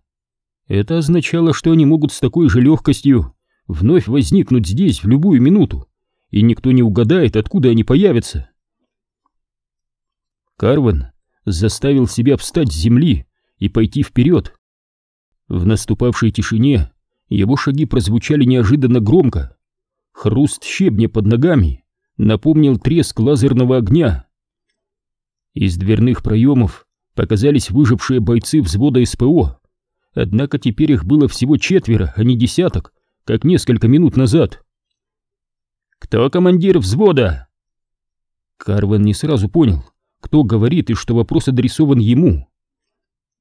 это означало, что они могут с такой же легкостью вновь возникнуть здесь в любую минуту, и никто не угадает, откуда они появятся. Карван заставил себя встать с земли и пойти вперед. В наступавшей тишине его шаги прозвучали неожиданно громко. Хруст щебня под ногами напомнил треск лазерного огня. Из дверных проемов показались выжившие бойцы взвода СПО. Однако теперь их было всего четверо, а не десяток, как несколько минут назад. «Кто командир взвода?» Карван не сразу понял, кто говорит и что вопрос адресован ему.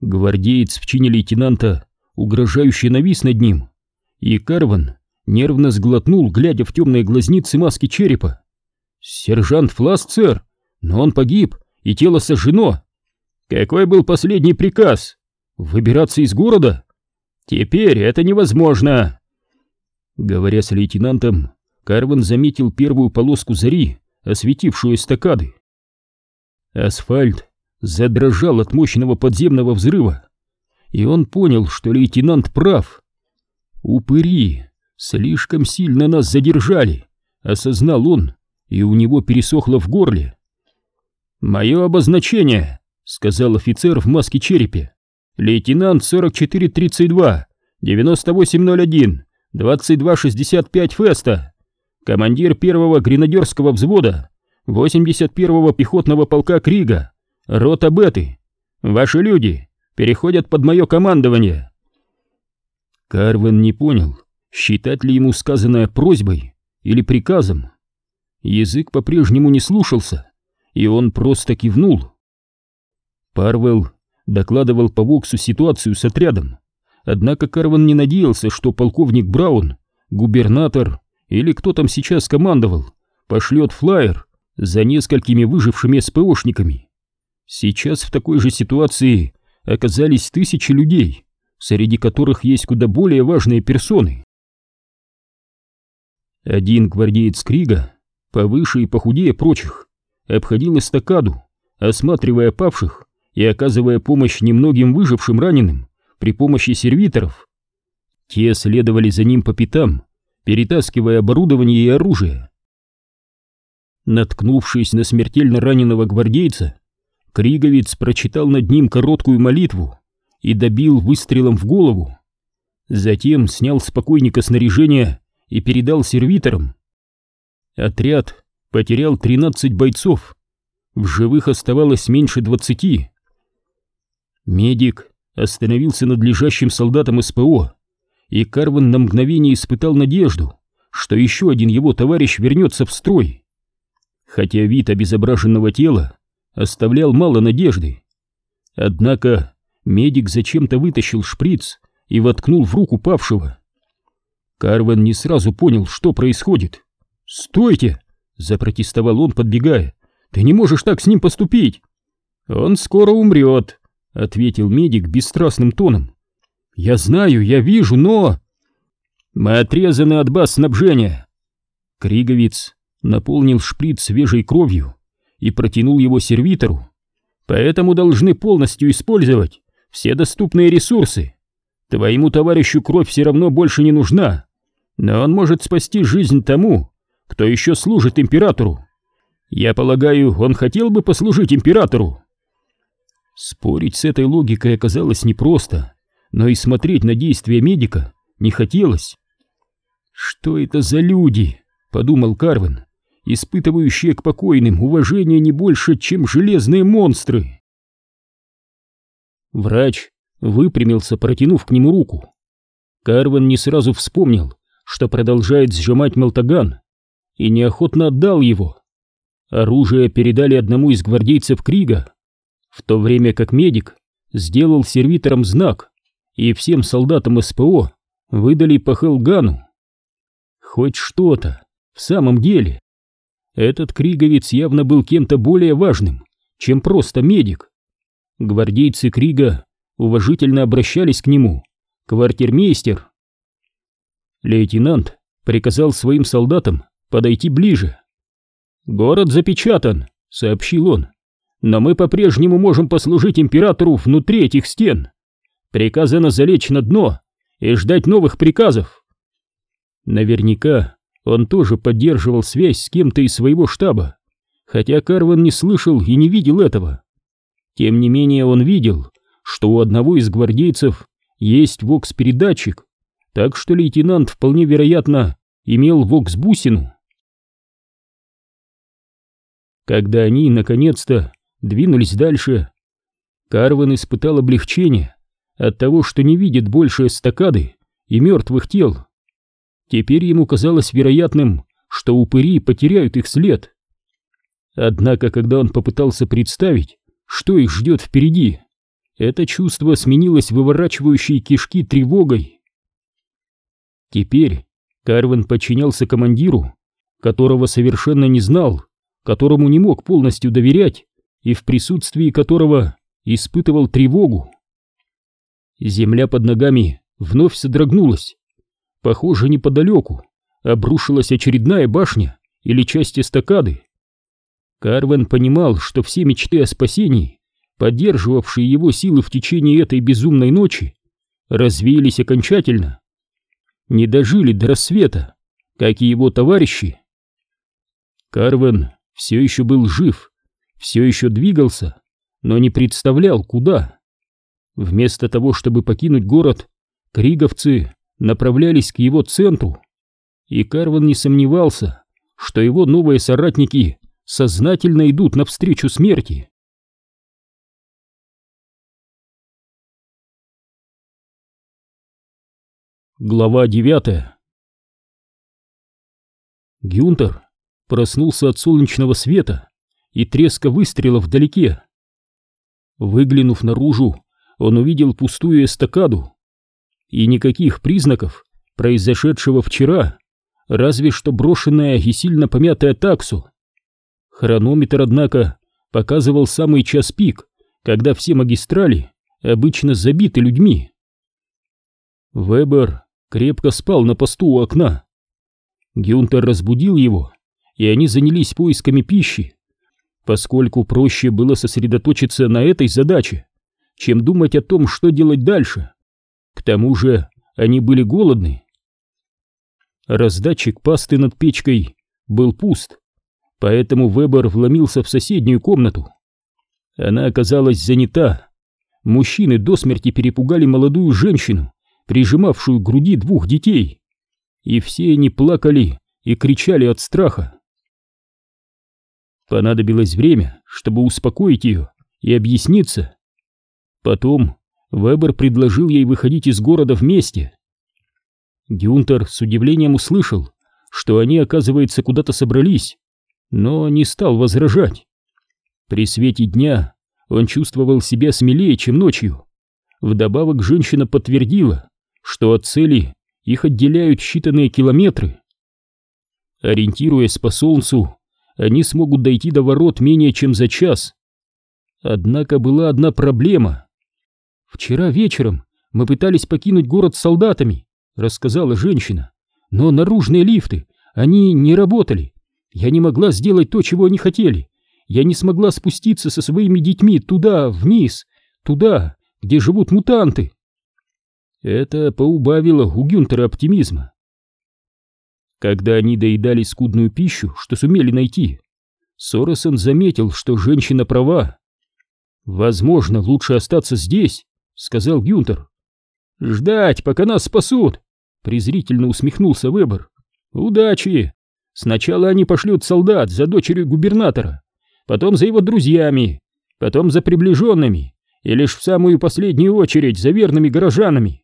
Гвардеец в чине лейтенанта угрожающе навис над ним, и Карван нервно сглотнул, глядя в темные глазницы маски черепа. «Сержант Фласт, сэр, но он погиб, и тело сожжено. Какой был последний приказ? Выбираться из города? Теперь это невозможно!» Говоря с лейтенантом, Карван заметил первую полоску зари, осветившую эстакады. Асфальт задрожал от мощного подземного взрыва, и он понял, что лейтенант прав. «Упыри слишком сильно нас задержали», — осознал он, и у него пересохло в горле. «Мое обозначение», — сказал офицер в маске черепе. «Лейтенант 4432, 9801, 2265 Феста, командир первого гренадерского взвода, 81-го пехотного полка Крига, рота Беты. Ваши люди переходят под мое командование. Карвен не понял, считать ли ему сказанное просьбой или приказом. Язык по-прежнему не слушался, и он просто кивнул. Парвел докладывал по Воксу ситуацию с отрядом, однако Карван не надеялся, что полковник Браун, губернатор или кто там сейчас командовал, пошлет флаер за несколькими выжившими СПОшниками. Сейчас в такой же ситуации оказались тысячи людей, среди которых есть куда более важные персоны. Один гвардеец Крига, повыше и похудее прочих, обходил эстакаду, осматривая павших и оказывая помощь немногим выжившим раненым при помощи сервиторов. Те следовали за ним по пятам, перетаскивая оборудование и оружие. Наткнувшись на смертельно раненого гвардейца, Криговец прочитал над ним короткую молитву и добил выстрелом в голову. Затем снял с покойника снаряжение и передал сервиторам. Отряд потерял 13 бойцов, в живых оставалось меньше 20. Медик остановился над лежащим солдатом СПО, и Карван на мгновение испытал надежду, что еще один его товарищ вернется в строй хотя вид обезображенного тела оставлял мало надежды. Однако медик зачем-то вытащил шприц и воткнул в руку павшего. Карван не сразу понял, что происходит. «Стойте!» — запротестовал он, подбегая. «Ты не можешь так с ним поступить!» «Он скоро умрет», — ответил медик бесстрастным тоном. «Я знаю, я вижу, но...» «Мы отрезаны от баз снабжения!» Криговиц наполнил шприц свежей кровью и протянул его сервитору. Поэтому должны полностью использовать все доступные ресурсы. Твоему товарищу кровь все равно больше не нужна, но он может спасти жизнь тому, кто еще служит императору. Я полагаю, он хотел бы послужить императору. Спорить с этой логикой оказалось непросто, но и смотреть на действия медика не хотелось. «Что это за люди?» — подумал Карвин испытывающие к покойным уважение не больше, чем железные монстры. Врач выпрямился, протянув к нему руку. Карван не сразу вспомнил, что продолжает сжимать молтаган, и неохотно отдал его. Оружие передали одному из гвардейцев Крига, в то время как медик сделал сервитором знак, и всем солдатам СПО выдали по Хелгану. Хоть что-то, в самом деле. Этот Криговец явно был кем-то более важным, чем просто медик. Гвардейцы Крига уважительно обращались к нему, квартирмейстер. Лейтенант приказал своим солдатам подойти ближе. «Город запечатан», — сообщил он, — «но мы по-прежнему можем послужить императору внутри этих стен. Приказано залечь на дно и ждать новых приказов». Наверняка он тоже поддерживал связь с кем-то из своего штаба, хотя Карван не слышал и не видел этого. Тем не менее он видел, что у одного из гвардейцев есть вокс-передатчик, так что лейтенант вполне вероятно имел вокс-бусину. Когда они, наконец-то, двинулись дальше, Карван испытал облегчение от того, что не видит больше эстакады и мертвых тел. Теперь ему казалось вероятным, что упыри потеряют их след. Однако, когда он попытался представить, что их ждет впереди, это чувство сменилось выворачивающей кишки тревогой. Теперь Карвин подчинялся командиру, которого совершенно не знал, которому не мог полностью доверять и в присутствии которого испытывал тревогу. Земля под ногами вновь содрогнулась. Похоже, неподалеку обрушилась очередная башня или часть эстакады. Карвен понимал, что все мечты о спасении, поддерживавшие его силы в течение этой безумной ночи, развеялись окончательно. Не дожили до рассвета, как и его товарищи. Карвен все еще был жив, все еще двигался, но не представлял, куда. Вместо того, чтобы покинуть город, криговцы направлялись к его центру, и Карван не сомневался, что его новые соратники сознательно идут навстречу смерти. Глава девятая Гюнтер проснулся от солнечного света и треска выстрела вдалеке. Выглянув наружу, он увидел пустую эстакаду. И никаких признаков произошедшего вчера, разве что брошенная и сильно помятая таксу. Хронометр, однако, показывал самый час пик, когда все магистрали обычно забиты людьми. Вебер крепко спал на посту у окна. Гюнтер разбудил его, и они занялись поисками пищи, поскольку проще было сосредоточиться на этой задаче, чем думать о том, что делать дальше. К тому же они были голодны. Раздатчик пасты над печкой был пуст, поэтому Вебер вломился в соседнюю комнату. Она оказалась занята. Мужчины до смерти перепугали молодую женщину, прижимавшую к груди двух детей. И все они плакали и кричали от страха. Понадобилось время, чтобы успокоить ее и объясниться. Потом Вебер предложил ей выходить из города вместе. Гюнтер с удивлением услышал, что они, оказывается, куда-то собрались, но не стал возражать. При свете дня он чувствовал себя смелее, чем ночью. Вдобавок женщина подтвердила, что от цели их отделяют считанные километры. Ориентируясь по солнцу, они смогут дойти до ворот менее чем за час. Однако была одна проблема. «Вчера вечером мы пытались покинуть город с солдатами», — рассказала женщина. «Но наружные лифты, они не работали. Я не могла сделать то, чего они хотели. Я не смогла спуститься со своими детьми туда, вниз, туда, где живут мутанты». Это поубавило у Гюнтера оптимизма. Когда они доедали скудную пищу, что сумели найти, Соросон заметил, что женщина права. «Возможно, лучше остаться здесь», — сказал Гюнтер. «Ждать, пока нас спасут», — презрительно усмехнулся Вебер. «Удачи! Сначала они пошлют солдат за дочерью губернатора, потом за его друзьями, потом за приближенными и лишь в самую последнюю очередь за верными горожанами.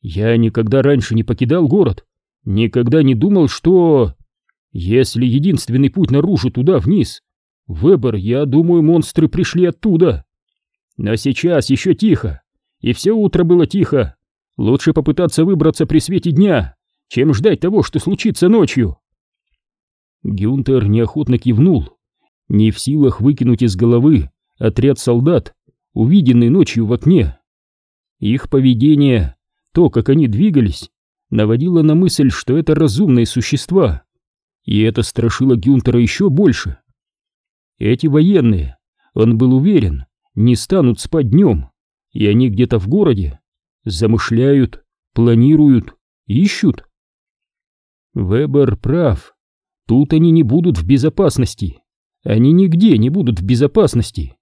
Я никогда раньше не покидал город, никогда не думал, что... Если единственный путь наружу туда вниз, выбор, я думаю, монстры пришли оттуда. Но сейчас еще тихо, и все утро было тихо. Лучше попытаться выбраться при свете дня, чем ждать того, что случится ночью. Гюнтер неохотно кивнул, не в силах выкинуть из головы отряд солдат, увиденный ночью в окне. Их поведение, то, как они двигались, наводило на мысль, что это разумные существа, и это страшило Гюнтера еще больше. Эти военные, он был уверен, не станут спать днем, и они где-то в городе замышляют, планируют, ищут. Вебер прав, тут они не будут в безопасности, они нигде не будут в безопасности.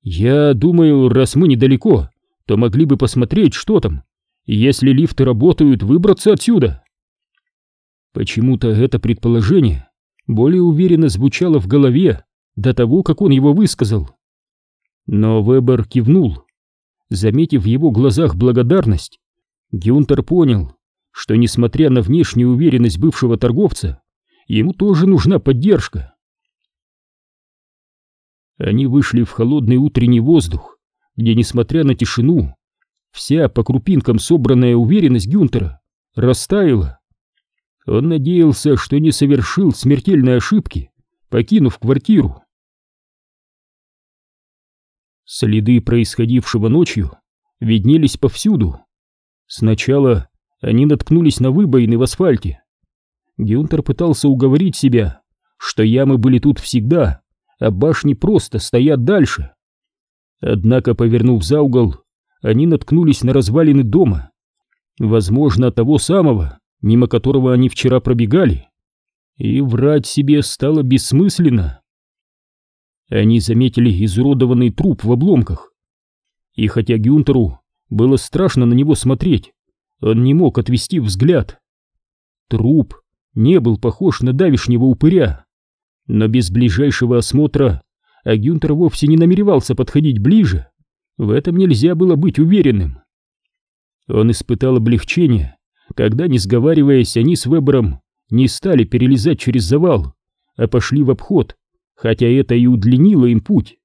Я думаю, раз мы недалеко, то могли бы посмотреть, что там, если лифты работают, выбраться отсюда. Почему-то это предположение более уверенно звучало в голове до того, как он его высказал. Но Вебер кивнул. Заметив в его глазах благодарность, Гюнтер понял, что, несмотря на внешнюю уверенность бывшего торговца, ему тоже нужна поддержка. Они вышли в холодный утренний воздух, где, несмотря на тишину, вся по крупинкам собранная уверенность Гюнтера растаяла. Он надеялся, что не совершил смертельной ошибки, покинув квартиру. Следы происходившего ночью виднелись повсюду. Сначала они наткнулись на выбоины в асфальте. Гюнтер пытался уговорить себя, что ямы были тут всегда, а башни просто стоят дальше. Однако, повернув за угол, они наткнулись на развалины дома, возможно, того самого, мимо которого они вчера пробегали, и врать себе стало бессмысленно. Они заметили изуродованный труп в обломках, и хотя Гюнтеру было страшно на него смотреть, он не мог отвести взгляд. Труп не был похож на давишнего упыря, но без ближайшего осмотра а Гюнтер вовсе не намеревался подходить ближе. В этом нельзя было быть уверенным. Он испытал облегчение, когда, не сговариваясь, они с Вебером не стали перелезать через завал, а пошли в обход, хотя это и удлинило им путь.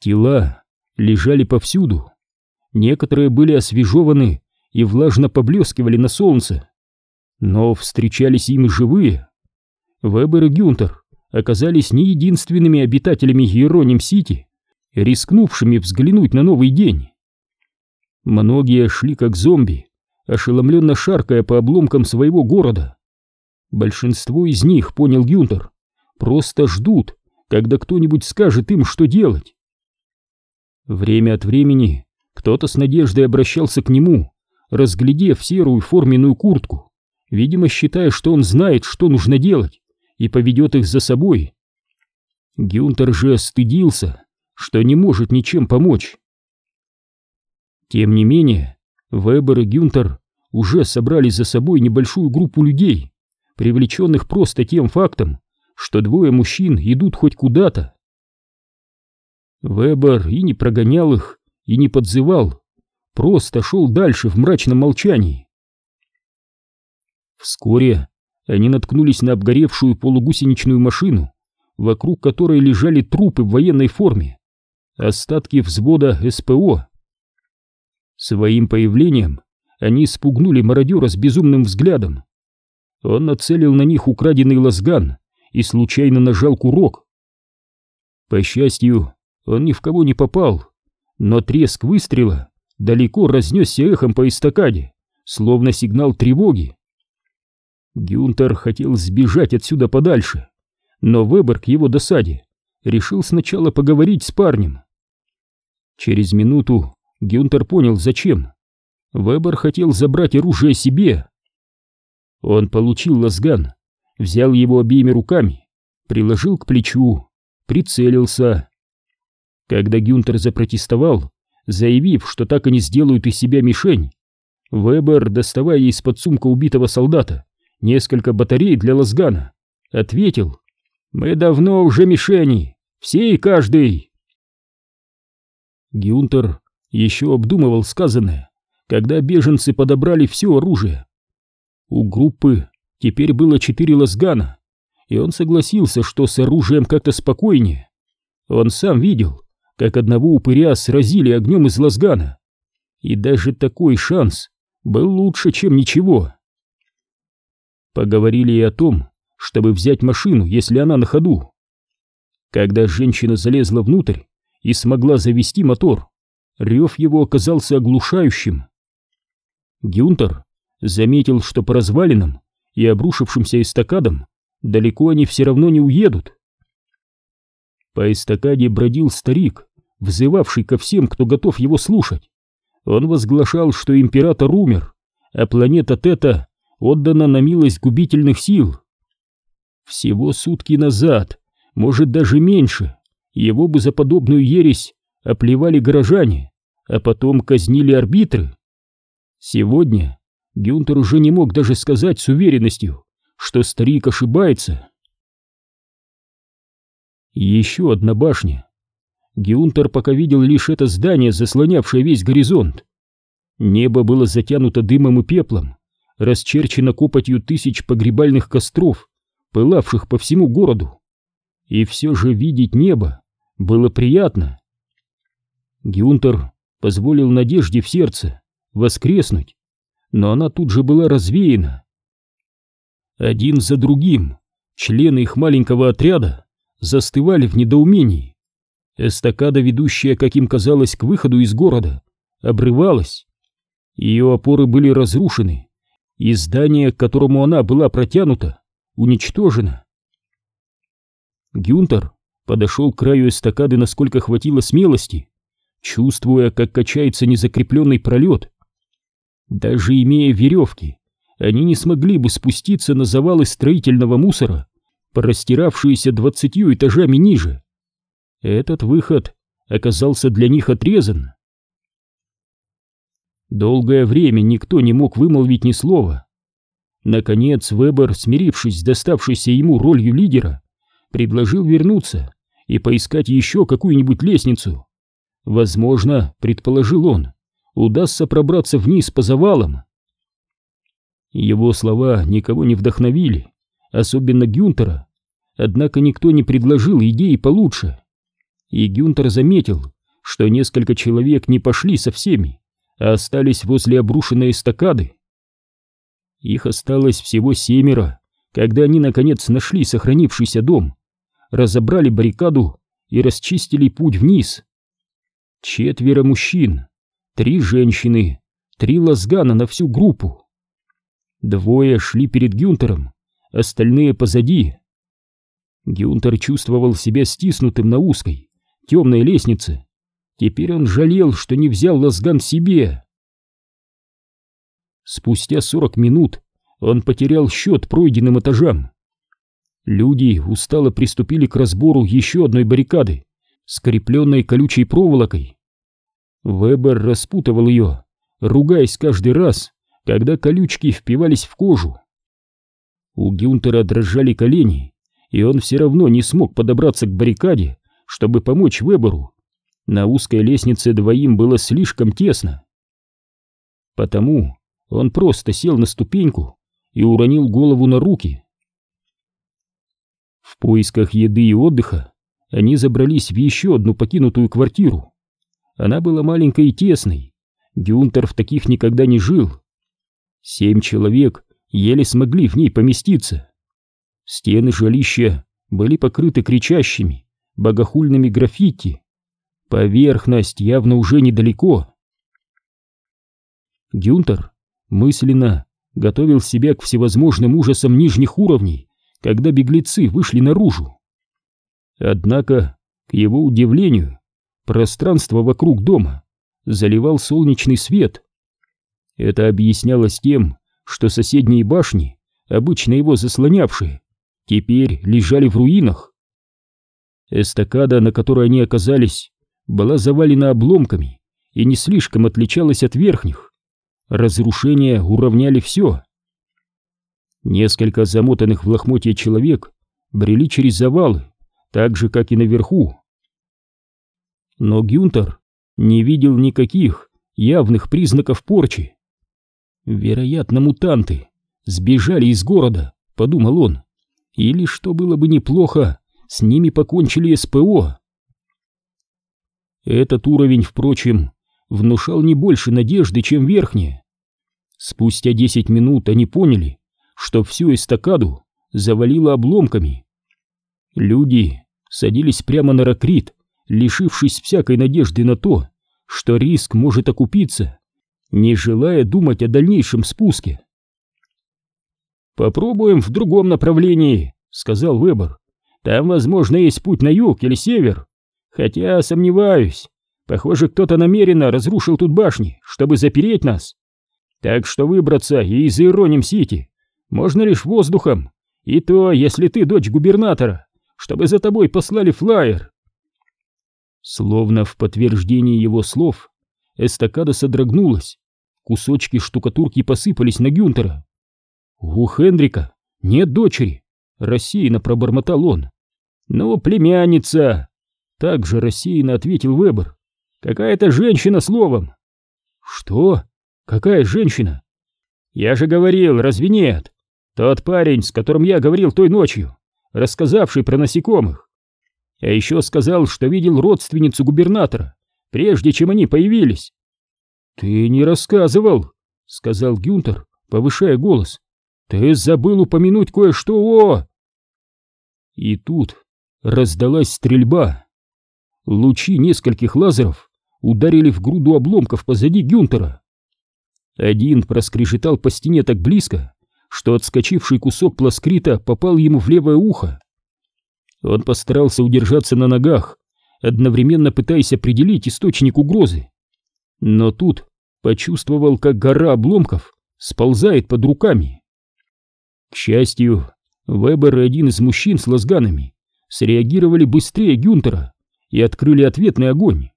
Тела лежали повсюду. Некоторые были освежеваны и влажно поблескивали на солнце. Но встречались им и живые. Вебер и Гюнтер оказались не единственными обитателями Иероним-Сити, рискнувшими взглянуть на новый день. Многие шли как зомби, ошеломленно шаркая по обломкам своего города. Большинство из них, понял Гюнтер, просто ждут, когда кто-нибудь скажет им, что делать. Время от времени кто-то с надеждой обращался к нему, разглядев серую форменную куртку, видимо, считая, что он знает, что нужно делать, и поведет их за собой. Гюнтер же стыдился, что не может ничем помочь. Тем не менее, Вебер и Гюнтер уже собрали за собой небольшую группу людей, привлеченных просто тем фактом, что двое мужчин идут хоть куда-то. Вебер и не прогонял их, и не подзывал, просто шел дальше в мрачном молчании. Вскоре они наткнулись на обгоревшую полугусеничную машину, вокруг которой лежали трупы в военной форме, остатки взвода СПО. Своим появлением они спугнули мародера с безумным взглядом. Он нацелил на них украденный лазган и случайно нажал курок. По счастью, он ни в кого не попал, но треск выстрела далеко разнесся эхом по эстакаде, словно сигнал тревоги. Гюнтер хотел сбежать отсюда подальше, но Вебер к его досаде решил сначала поговорить с парнем. Через минуту Гюнтер понял, зачем. Вебер хотел забрать оружие себе. Он получил лазган, взял его обеими руками, приложил к плечу, прицелился. Когда Гюнтер запротестовал, заявив, что так и не сделают из себя мишень, Вебер, доставая из-под сумка убитого солдата, несколько батарей для лазгана, ответил «Мы давно уже мишени, все и каждый». Гюнтер еще обдумывал сказанное, когда беженцы подобрали все оружие. У группы теперь было четыре лазгана, и он согласился, что с оружием как-то спокойнее. Он сам видел, как одного упыря сразили огнем из лазгана, и даже такой шанс был лучше, чем ничего. Поговорили и о том, чтобы взять машину, если она на ходу. Когда женщина залезла внутрь и смогла завести мотор, рев его оказался оглушающим. Гюнтер заметил, что по развалинам и обрушившимся эстакадам далеко они все равно не уедут. По эстакаде бродил старик, взывавший ко всем, кто готов его слушать. Он возглашал, что император умер, а планета Тета отдана на милость губительных сил. Всего сутки назад, может даже меньше, его бы за подобную ересь оплевали горожане, а потом казнили арбитры. Сегодня Гюнтер уже не мог даже сказать с уверенностью, что старик ошибается. еще одна башня. Гюнтер пока видел лишь это здание, заслонявшее весь горизонт. Небо было затянуто дымом и пеплом, расчерчена копотью тысяч погребальных костров, пылавших по всему городу. и все же видеть небо было приятно. Гюнтер позволил надежде в сердце воскреснуть, но она тут же была развеяна. Один за другим члены их маленького отряда застывали в недоумении. Эстакада, ведущая, как им казалось, к выходу из города, обрывалась. Ее опоры были разрушены, и здание, к которому она была протянута, уничтожено. Гюнтер подошел к краю эстакады, насколько хватило смелости, чувствуя, как качается незакрепленный пролет. Даже имея веревки, они не смогли бы спуститься на завалы строительного мусора, простиравшиеся двадцатью этажами ниже. Этот выход оказался для них отрезан. Долгое время никто не мог вымолвить ни слова. Наконец Вебер, смирившись с доставшейся ему ролью лидера, предложил вернуться и поискать еще какую-нибудь лестницу. Возможно, предположил он, удастся пробраться вниз по завалам. Его слова никого не вдохновили, особенно Гюнтера, однако никто не предложил идеи получше. И Гюнтер заметил, что несколько человек не пошли со всеми, а остались возле обрушенной эстакады. Их осталось всего семеро, когда они наконец нашли сохранившийся дом, разобрали баррикаду и расчистили путь вниз. Четверо мужчин, три женщины, три лазгана на всю группу. Двое шли перед Гюнтером, остальные позади. Гюнтер чувствовал себя стиснутым на узкой, темной лестнице. Теперь он жалел, что не взял лазган себе. Спустя сорок минут он потерял счет пройденным этажам. Люди устало приступили к разбору еще одной баррикады, скрепленной колючей проволокой. Вебер распутывал ее, ругаясь каждый раз, когда колючки впивались в кожу. У Гюнтера дрожали колени, и он все равно не смог подобраться к баррикаде, чтобы помочь Веберу. На узкой лестнице двоим было слишком тесно. Потому он просто сел на ступеньку и уронил голову на руки. В поисках еды и отдыха они забрались в еще одну покинутую квартиру. Она была маленькой и тесной. Гюнтер в таких никогда не жил. Семь человек еле смогли в ней поместиться. Стены жилища были покрыты кричащими, богохульными граффити. Поверхность явно уже недалеко. Гюнтер мысленно готовил себя к всевозможным ужасам нижних уровней, когда беглецы вышли наружу. Однако, к его удивлению, пространство вокруг дома заливал солнечный свет. Это объяснялось тем, что соседние башни, обычно его заслонявшие, теперь лежали в руинах. Эстакада, на которой они оказались, была завалена обломками и не слишком отличалась от верхних. Разрушения уравняли все. Несколько замотанных в лохмотья человек брели через завалы, так же, как и наверху. Но Гюнтер не видел никаких явных признаков порчи. Вероятно, мутанты сбежали из города, подумал он. Или, что было бы неплохо, с ними покончили СПО. Этот уровень, впрочем, внушал не больше надежды, чем верхние. Спустя десять минут они поняли, что всю эстакаду завалило обломками. Люди садились прямо на ракрит, лишившись всякой надежды на то, что риск может окупиться, не желая думать о дальнейшем спуске. «Попробуем в другом направлении», — сказал Вебер. «Там, возможно, есть путь на юг или север. Хотя сомневаюсь. Похоже, кто-то намеренно разрушил тут башни, чтобы запереть нас. Так что выбраться и из Иероним-Сити можно лишь воздухом, и то, если ты дочь губернатора, чтобы за тобой послали флаер. Словно в подтверждение его слов, эстакада содрогнулась, кусочки штукатурки посыпались на Гюнтера. «У Хендрика нет дочери», — рассеянно пробормотал он. «Ну, племянница!» — также рассеянно ответил Вебер. «Какая-то женщина словом». «Что? Какая женщина?» «Я же говорил, разве нет? Тот парень, с которым я говорил той ночью, рассказавший про насекомых. А еще сказал, что видел родственницу губернатора, прежде чем они появились. «Ты не рассказывал», — сказал Гюнтер, повышая голос. «Ты забыл упомянуть кое-что о...» И тут раздалась стрельба. Лучи нескольких лазеров ударили в груду обломков позади Гюнтера. Один проскрежетал по стене так близко, что отскочивший кусок пласкрита попал ему в левое ухо. Он постарался удержаться на ногах, одновременно пытаясь определить источник угрозы. Но тут почувствовал, как гора обломков сползает под руками. К счастью, Вебер и один из мужчин с лазганами среагировали быстрее Гюнтера и открыли ответный огонь.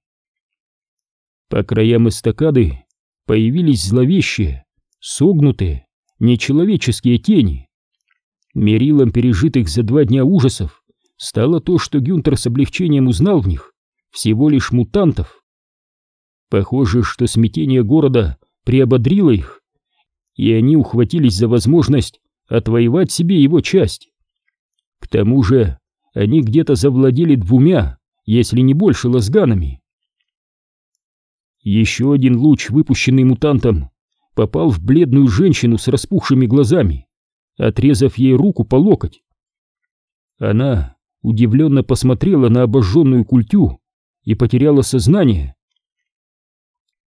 По краям эстакады появились зловещие, согнутые, нечеловеческие тени. Мерилом пережитых за два дня ужасов стало то, что Гюнтер с облегчением узнал в них всего лишь мутантов. Похоже, что смятение города приободрило их, и они ухватились за возможность отвоевать себе его часть. К тому же они где-то завладели двумя, если не больше, лазганами. Еще один луч, выпущенный мутантом, попал в бледную женщину с распухшими глазами, отрезав ей руку по локоть. Она удивленно посмотрела на обожженную культю и потеряла сознание.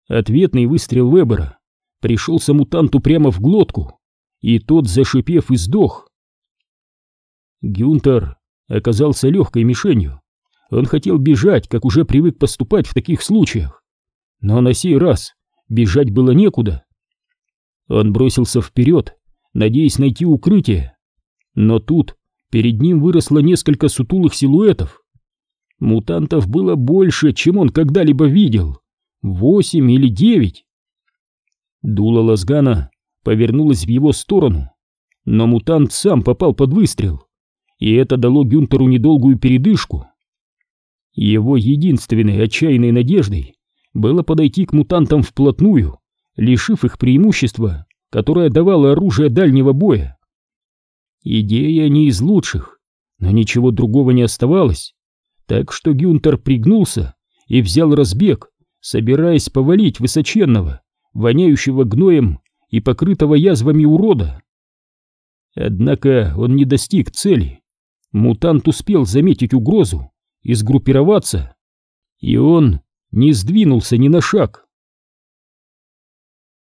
Ответный выстрел Вебера пришелся мутанту прямо в глотку, и тот, зашипев, и сдох. Гюнтер оказался легкой мишенью. Он хотел бежать, как уже привык поступать в таких случаях. Но на сей раз бежать было некуда. Он бросился вперед, надеясь найти укрытие. Но тут перед ним выросло несколько сутулых силуэтов. Мутантов было больше, чем он когда-либо видел. Восемь или девять. Дуло Лазгана повернулось в его сторону, но мутант сам попал под выстрел, и это дало Гюнтеру недолгую передышку. Его единственной отчаянной надеждой было подойти к мутантам вплотную лишив их преимущества, которое давало оружие дальнего боя. Идея не из лучших, но ничего другого не оставалось, так что Гюнтер пригнулся и взял разбег, собираясь повалить высоченного, воняющего гноем и покрытого язвами урода. Однако он не достиг цели. Мутант успел заметить угрозу и сгруппироваться, и он не сдвинулся ни на шаг.